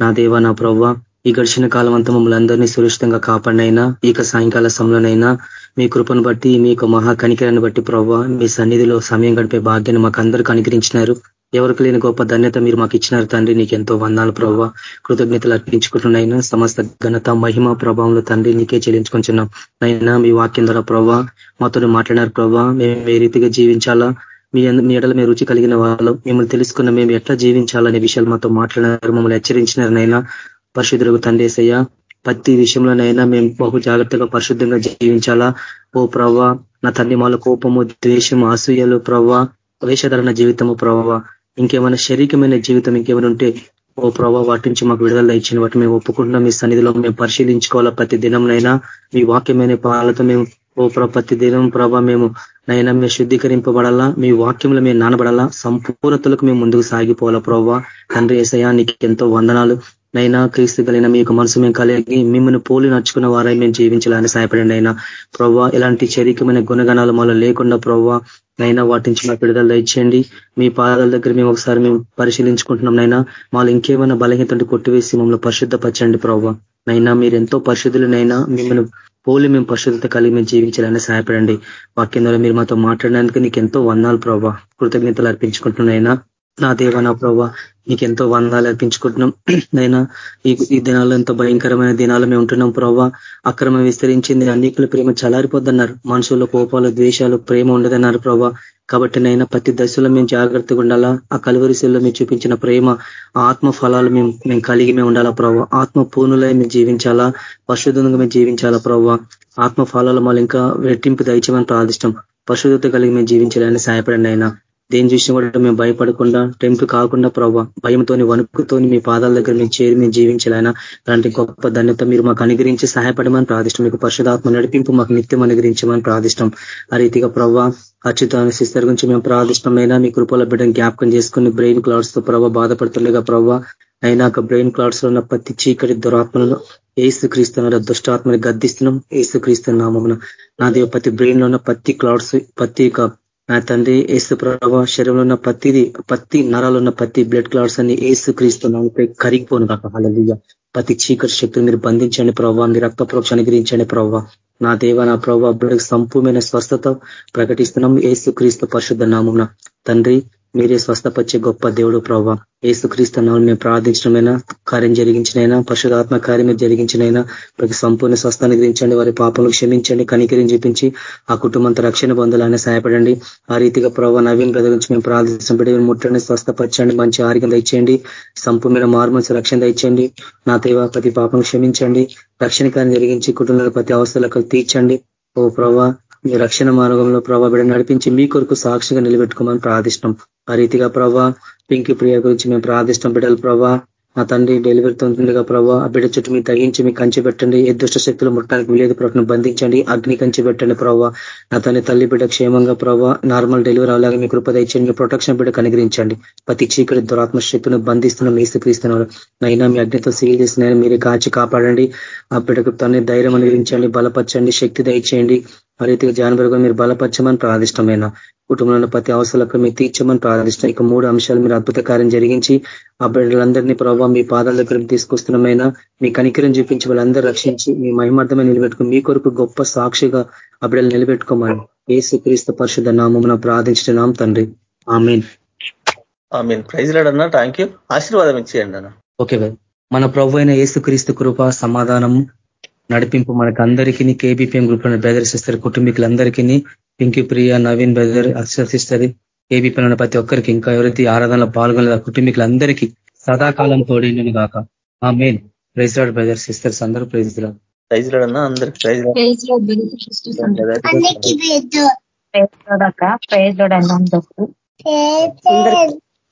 నా దేవ నా ప్రవ్వ ఈ గడిచిన కాలం అంతా మమ్మల్ని అందరినీ సురక్షితంగా కాపాడినైనా ఇక సాయంకాల సమయంలోనైనా మీ కృపను బట్టి మీ యొక్క మహా కనికరాన్ని బట్టి ప్రవ్వ మీ సన్నిధిలో సమయం గడిపే భాగ్యాన్ని మాకు అందరూ కనికరించినారు ఎవరికి లేని గొప్ప ధన్యత మీరు మాకు ఇచ్చినారు తండ్రి. నీకు ఎంతో వందాలు ప్రభావ కృతజ్ఞతలు అర్పించుకుంటున్నాయినా సమస్త ఘనత మహిమ ప్రభావంలో తండ్రి నీకే చెల్లించుకుంటున్నాం అయినా మీ వాక్యం ద్వారా ప్రభావ మాతో మాట్లాడినారు ప్రభావ మేము ఏ రీతిగా జీవించాలా? మీ మీ ఎడల మేము రుచి కలిగిన వాళ్ళు. మిమ్మల్ని తెలుసుకున్న మేము ఎట్లా జీవించాలనే విషయాలు మాతో మాట్లాడినారు మమ్మల్ని హెచ్చరించినారనైనా పరిశుద్ధులకు తండేసయ్య ప్రతి విషయంలోనైనా మేము బహు జాగ్రత్తగా పరిశుద్ధంగా జీవించాలా? ఓ ప్రవ్వ నా తండ్రి మాల కోపము ద్వేషము అసూయలు ప్రవ్వ వేషధరణ జీవితము ప్రవ్వ. ఇంకేమైనా శరీరమైన జీవితం ఇంకేమైనా ఉంటే ఓ ప్రభావ వాటి నుంచి మాకు విడుదల ఇచ్చిన వాటి మేము ఒప్పుకుంటున్నాం. మీ సన్నిధిలో మేము పరిశీలించుకోవాలా ప్రతి దినంనైనా? మీ వాక్యమైన పాలతో మేము ఓ ప్రతి దినం ప్రభా మేము నైనా మేము శుద్ధీకరింపబడాలా? మీ వాక్యంలో మేము నానబడాలా? సంపూర్ణతలకు మేము ముందుకు సాగిపోవాలా ప్రభావ తండ్రి ఏసయా నీకు ఎంతో వందనాలు. నైనా క్రీస్తు కలిగిన మీ యొక్క మనసు మేము కలిగి మిమ్మల్ని పోలి నడుచుకున్న వారై మేము జీవించాలని సహాయపడండి అయినా ప్రవ్వా ఇలాంటి చరికమైన గుణగణాలు మాలో లేకుండా ప్రవ్వా నైనా వాటి నుంచి మా విడుదల దయచేయండి మీ పాదాల దగ్గర మేము ఒకసారి మేము పరిశీలించుకుంటున్నాం నైనా. మాలో ఇంకేమైనా బలహీనతను కొట్టివేసి మమ్మల్ని పరిశుద్ధపరచండి ప్రవ్వా. నైనా మీరు ఎంతో పరిశుద్ధులనైనా మిమ్మల్ని పోలి మేము పరిశుద్ధత కలిగి మేము జీవించాలని సహాయపడండి. వాక్యం ద్వారా మీరు మాతో మాట్లాడినందుకు నీకు ఎంతో వందాలు ప్రభావ కృతజ్ఞతలు అర్పించుకుంటున్నాయినా నా దేవ నా ప్రభావ నీకెంతో వందాలు అర్పించుకుంటున్నాం. నైనా ఈ ఈ దినాల్లో ఎంతో భయంకరమైన దినాలు మేము ఉంటున్నాం ప్రభావ అక్రమం విస్తరించింది అన్నికుల ప్రేమ చలారిపోద్దన్నారు మనుషుల కోపాలు ద్వేషాలు ప్రేమ ఉండదన్నారు ప్రభావ కాబట్టి నైనా ప్రతి దశలో మేము జాగ్రత్తగా ఉండాలా? ఆ కలువరిశల్లో మేము చూపించిన ప్రేమ ఆత్మ ఫలాలు మేము మేము కలిగి మేము ఉండాలా ప్రభావ ఆత్మ పూనులై మేము జీవించాలా? పరిశుద్ధంగా మేము జీవించాలా ప్రభావ ఆత్మ ఫలాలు మళ్ళీ ఇంకా రెట్టింపు దయచేమని ప్రార్థిష్టం. పరిశుద్ధత కలిగి మేము జీవించాలని సహాయపడండి అయినా దేని చూసిన కూడా మేము భయపడకుండా టెంపు కాకుండా ప్రభావ భయంతోని వణుకుతోని మీ పాదాల దగ్గర మేము చేరి మేము జీవించాలైనా అలాంటి గొప్ప ధన్యత మీరు మాకు అనుగ్రహించి సహాయపడమని ప్రార్థిష్టం. మీకు పరిశుధాత్మ నడిపింపు మాకు నిత్యం అనుగ్రహించమని ప్రార్థిష్టం. ఆ రీతిగా ప్రభావ అచ్యుతాన్ని సిస్టర్ గురించి మేము ప్రార్థిష్టమైనా మీ కృపల బిడ్డను జ్ఞాపకం చేసుకుని బ్రెయిన్ క్లాడ్స్తో ప్రభావ బాధపడుతుండగా ప్రభావ అయినాక బ్రెయిన్ క్లాడ్స్లో ఉన్న ప్రతి చీకటి దురాత్మలను ఏసు క్రీస్తున్న దుష్టాత్మని గద్దిస్తున్నాం. ఏసు క్రీస్తున్నామమున నా దేవ ప్రతి బ్రెయిన్లో ఉన్న ప్రతి క్లాడ్స్ ప్రతి నా తండ్రి ఏసు ప్రభావ శరీరంలో ఉన్న ప్రతిది ప్రతి నరాలు ఉన్న ప్రతి బ్లడ్ క్లాట్స్ అన్ని ఏసు క్రీస్తున్నాపై కరిగిపోను కాక హాలలుగా ప్రతి చీకటి శక్తిని మీరు బంధించండి ప్రభావ మీ రక్త ప్రోక్ష అనుగ్రహించండి ప్రభావ నా దేవ నా ప్రభావ బిడ్డకు సంపూర్ణమైన స్వస్థత ప్రకటిస్తున్నాం ఏసు క్రీస్తు పరిశుద్ధ నామున తండ్రి మీరే స్వస్థపరిచే గొప్ప దేవుడు ప్రభావ ఏసుక్రీస్తున్నామని మేము ప్రార్థించడమైనా కార్యం జరిగించినైనా పరిశుధాత్మ కార్యం జరిగించినైనా ప్రతి సంపూర్ణ స్వస్థాన్ని గురించండి వారి పాపలు క్షమించండి కనికరిని చూపించి ఆ కుటుంబంతో రక్షణ పొందాలని సహాయపడండి. ఆ రీతిగా ప్రభావ నవీన్ బ్రదర్ గురించి మేము ప్రార్థించడం బిడ్డ ముట్టండి స్వస్థపరచండి మంచి ఆరోగ్యం దయచేయండి సంపూర్ణ మార్మల్స్ రక్షణ దయచేయండి. నా దేవ ప్రతి పాపం క్షమించండి రక్షణ కార్యం జరిగించి కుటుంబంలో ప్రతి అవసరాలకు తీర్చండి. ఓ ప్రభా మీ రక్షణ మార్గంలో ప్రభావ బిడ్డ నడిపించి మీ కొరకు సాక్షిగా నిలబెట్టుకోమని ప్రార్థిష్టం. ఆ రీతిగా ప్రభా పింకి ప్రియ గురించి మేము ప్రార్థిష్టం బిడ్డలు ప్రభా. నా తండ్రి డెలివరీతో తొందరగా ప్రభావ ఆ బిడ్డ చుట్టూ మీ తగ్గించి మీ కంచి పెట్టండి. ఏ దుష్ట శక్తులు ముట్టడానికి వీలేదు ప్రభుత్వం బంధించండి. అగ్ని కంచి పెట్టండి ప్రభావ నా తల్లి తల్లి బిడ్డ క్షేమంగా ప్రభావ నార్మల్ డెలివరీ అలాగే మీ కృపద ఇచ్చండి మీ ప్రొటెక్షన్ బిడ్డ కనిగరించండి ప్రతి చీకటి దురాత్మ శక్తులను బంధిస్తున్న మీసు క్రీస్తున్నారు నైనా మీ అగ్నితో సీల్ చేసిన మీరే కాచి కాపాడండి. ఆ బిడ్డకు తన్ని ధైర్యం అనుగ్రహించండి బలపరచండి శక్తి దయచేయండి. ఆ రీతిగా జానబరుగా మీరు బలపరచమని ప్రాదిష్టమైన కుటుంబంలో ప్రతి అవసరాలకు మీరు తీర్చమని ప్రార్థిస్తాం ఇక మూడు అంశాలు మీరు అద్భుత కార్యం జరిగించి ఆ బిడ్డలందరినీ ప్రభావ మీ పాదాల దగ్గర తీసుకొస్తున్నమైనా మీ కనికరం చూపించి వాళ్ళందరూ రక్షించి మీ మహిమార్థమే నిలబెట్టుకుని మీ కొరకు గొప్ప సాక్షిగా ఆ బిడ్డలు నిలబెట్టుకోమని ఏసు క్రీస్తు పరిశుద్ధ నామమున ప్రార్థించడం తండ్రి. ఆమెన్. ఆమెన్. ప్రైజ్ లాడన్నా థ్యాంక్ యూ ఆశీర్వాదం ఇచ్చేయండి అన్న. ఓకే మన ప్రభు అయిన ఏసుక్రీస్తు కృప సమాధానము నడిపింపు మనకు అందరికీ కేబీపీఎం గ్రూప్లో బ్రదర్స్ ఇస్తారు కుటుంబీకులందరికీ పింకి ప్రియ నవీన్ బ్రదర్ అక్షరిస్తుంది కేబీపీ ఉన్న ప్రతి ఒక్కరికి ఇంకా ఎవరైతే ఆరాధనలో పాల్గొనలేదు కుటుంబీకులందరికీ సదాకాలం తోడైనను గాక. Amen praise lord brothers sisters అందరూ ప్రైజ్ రాడ్ ప్రైజ్ లాడన్నా అందరికి ప్రైజ్ ప్రైజ్ అక్క. ప్రైజ్ లోడ్ అన్నందుకు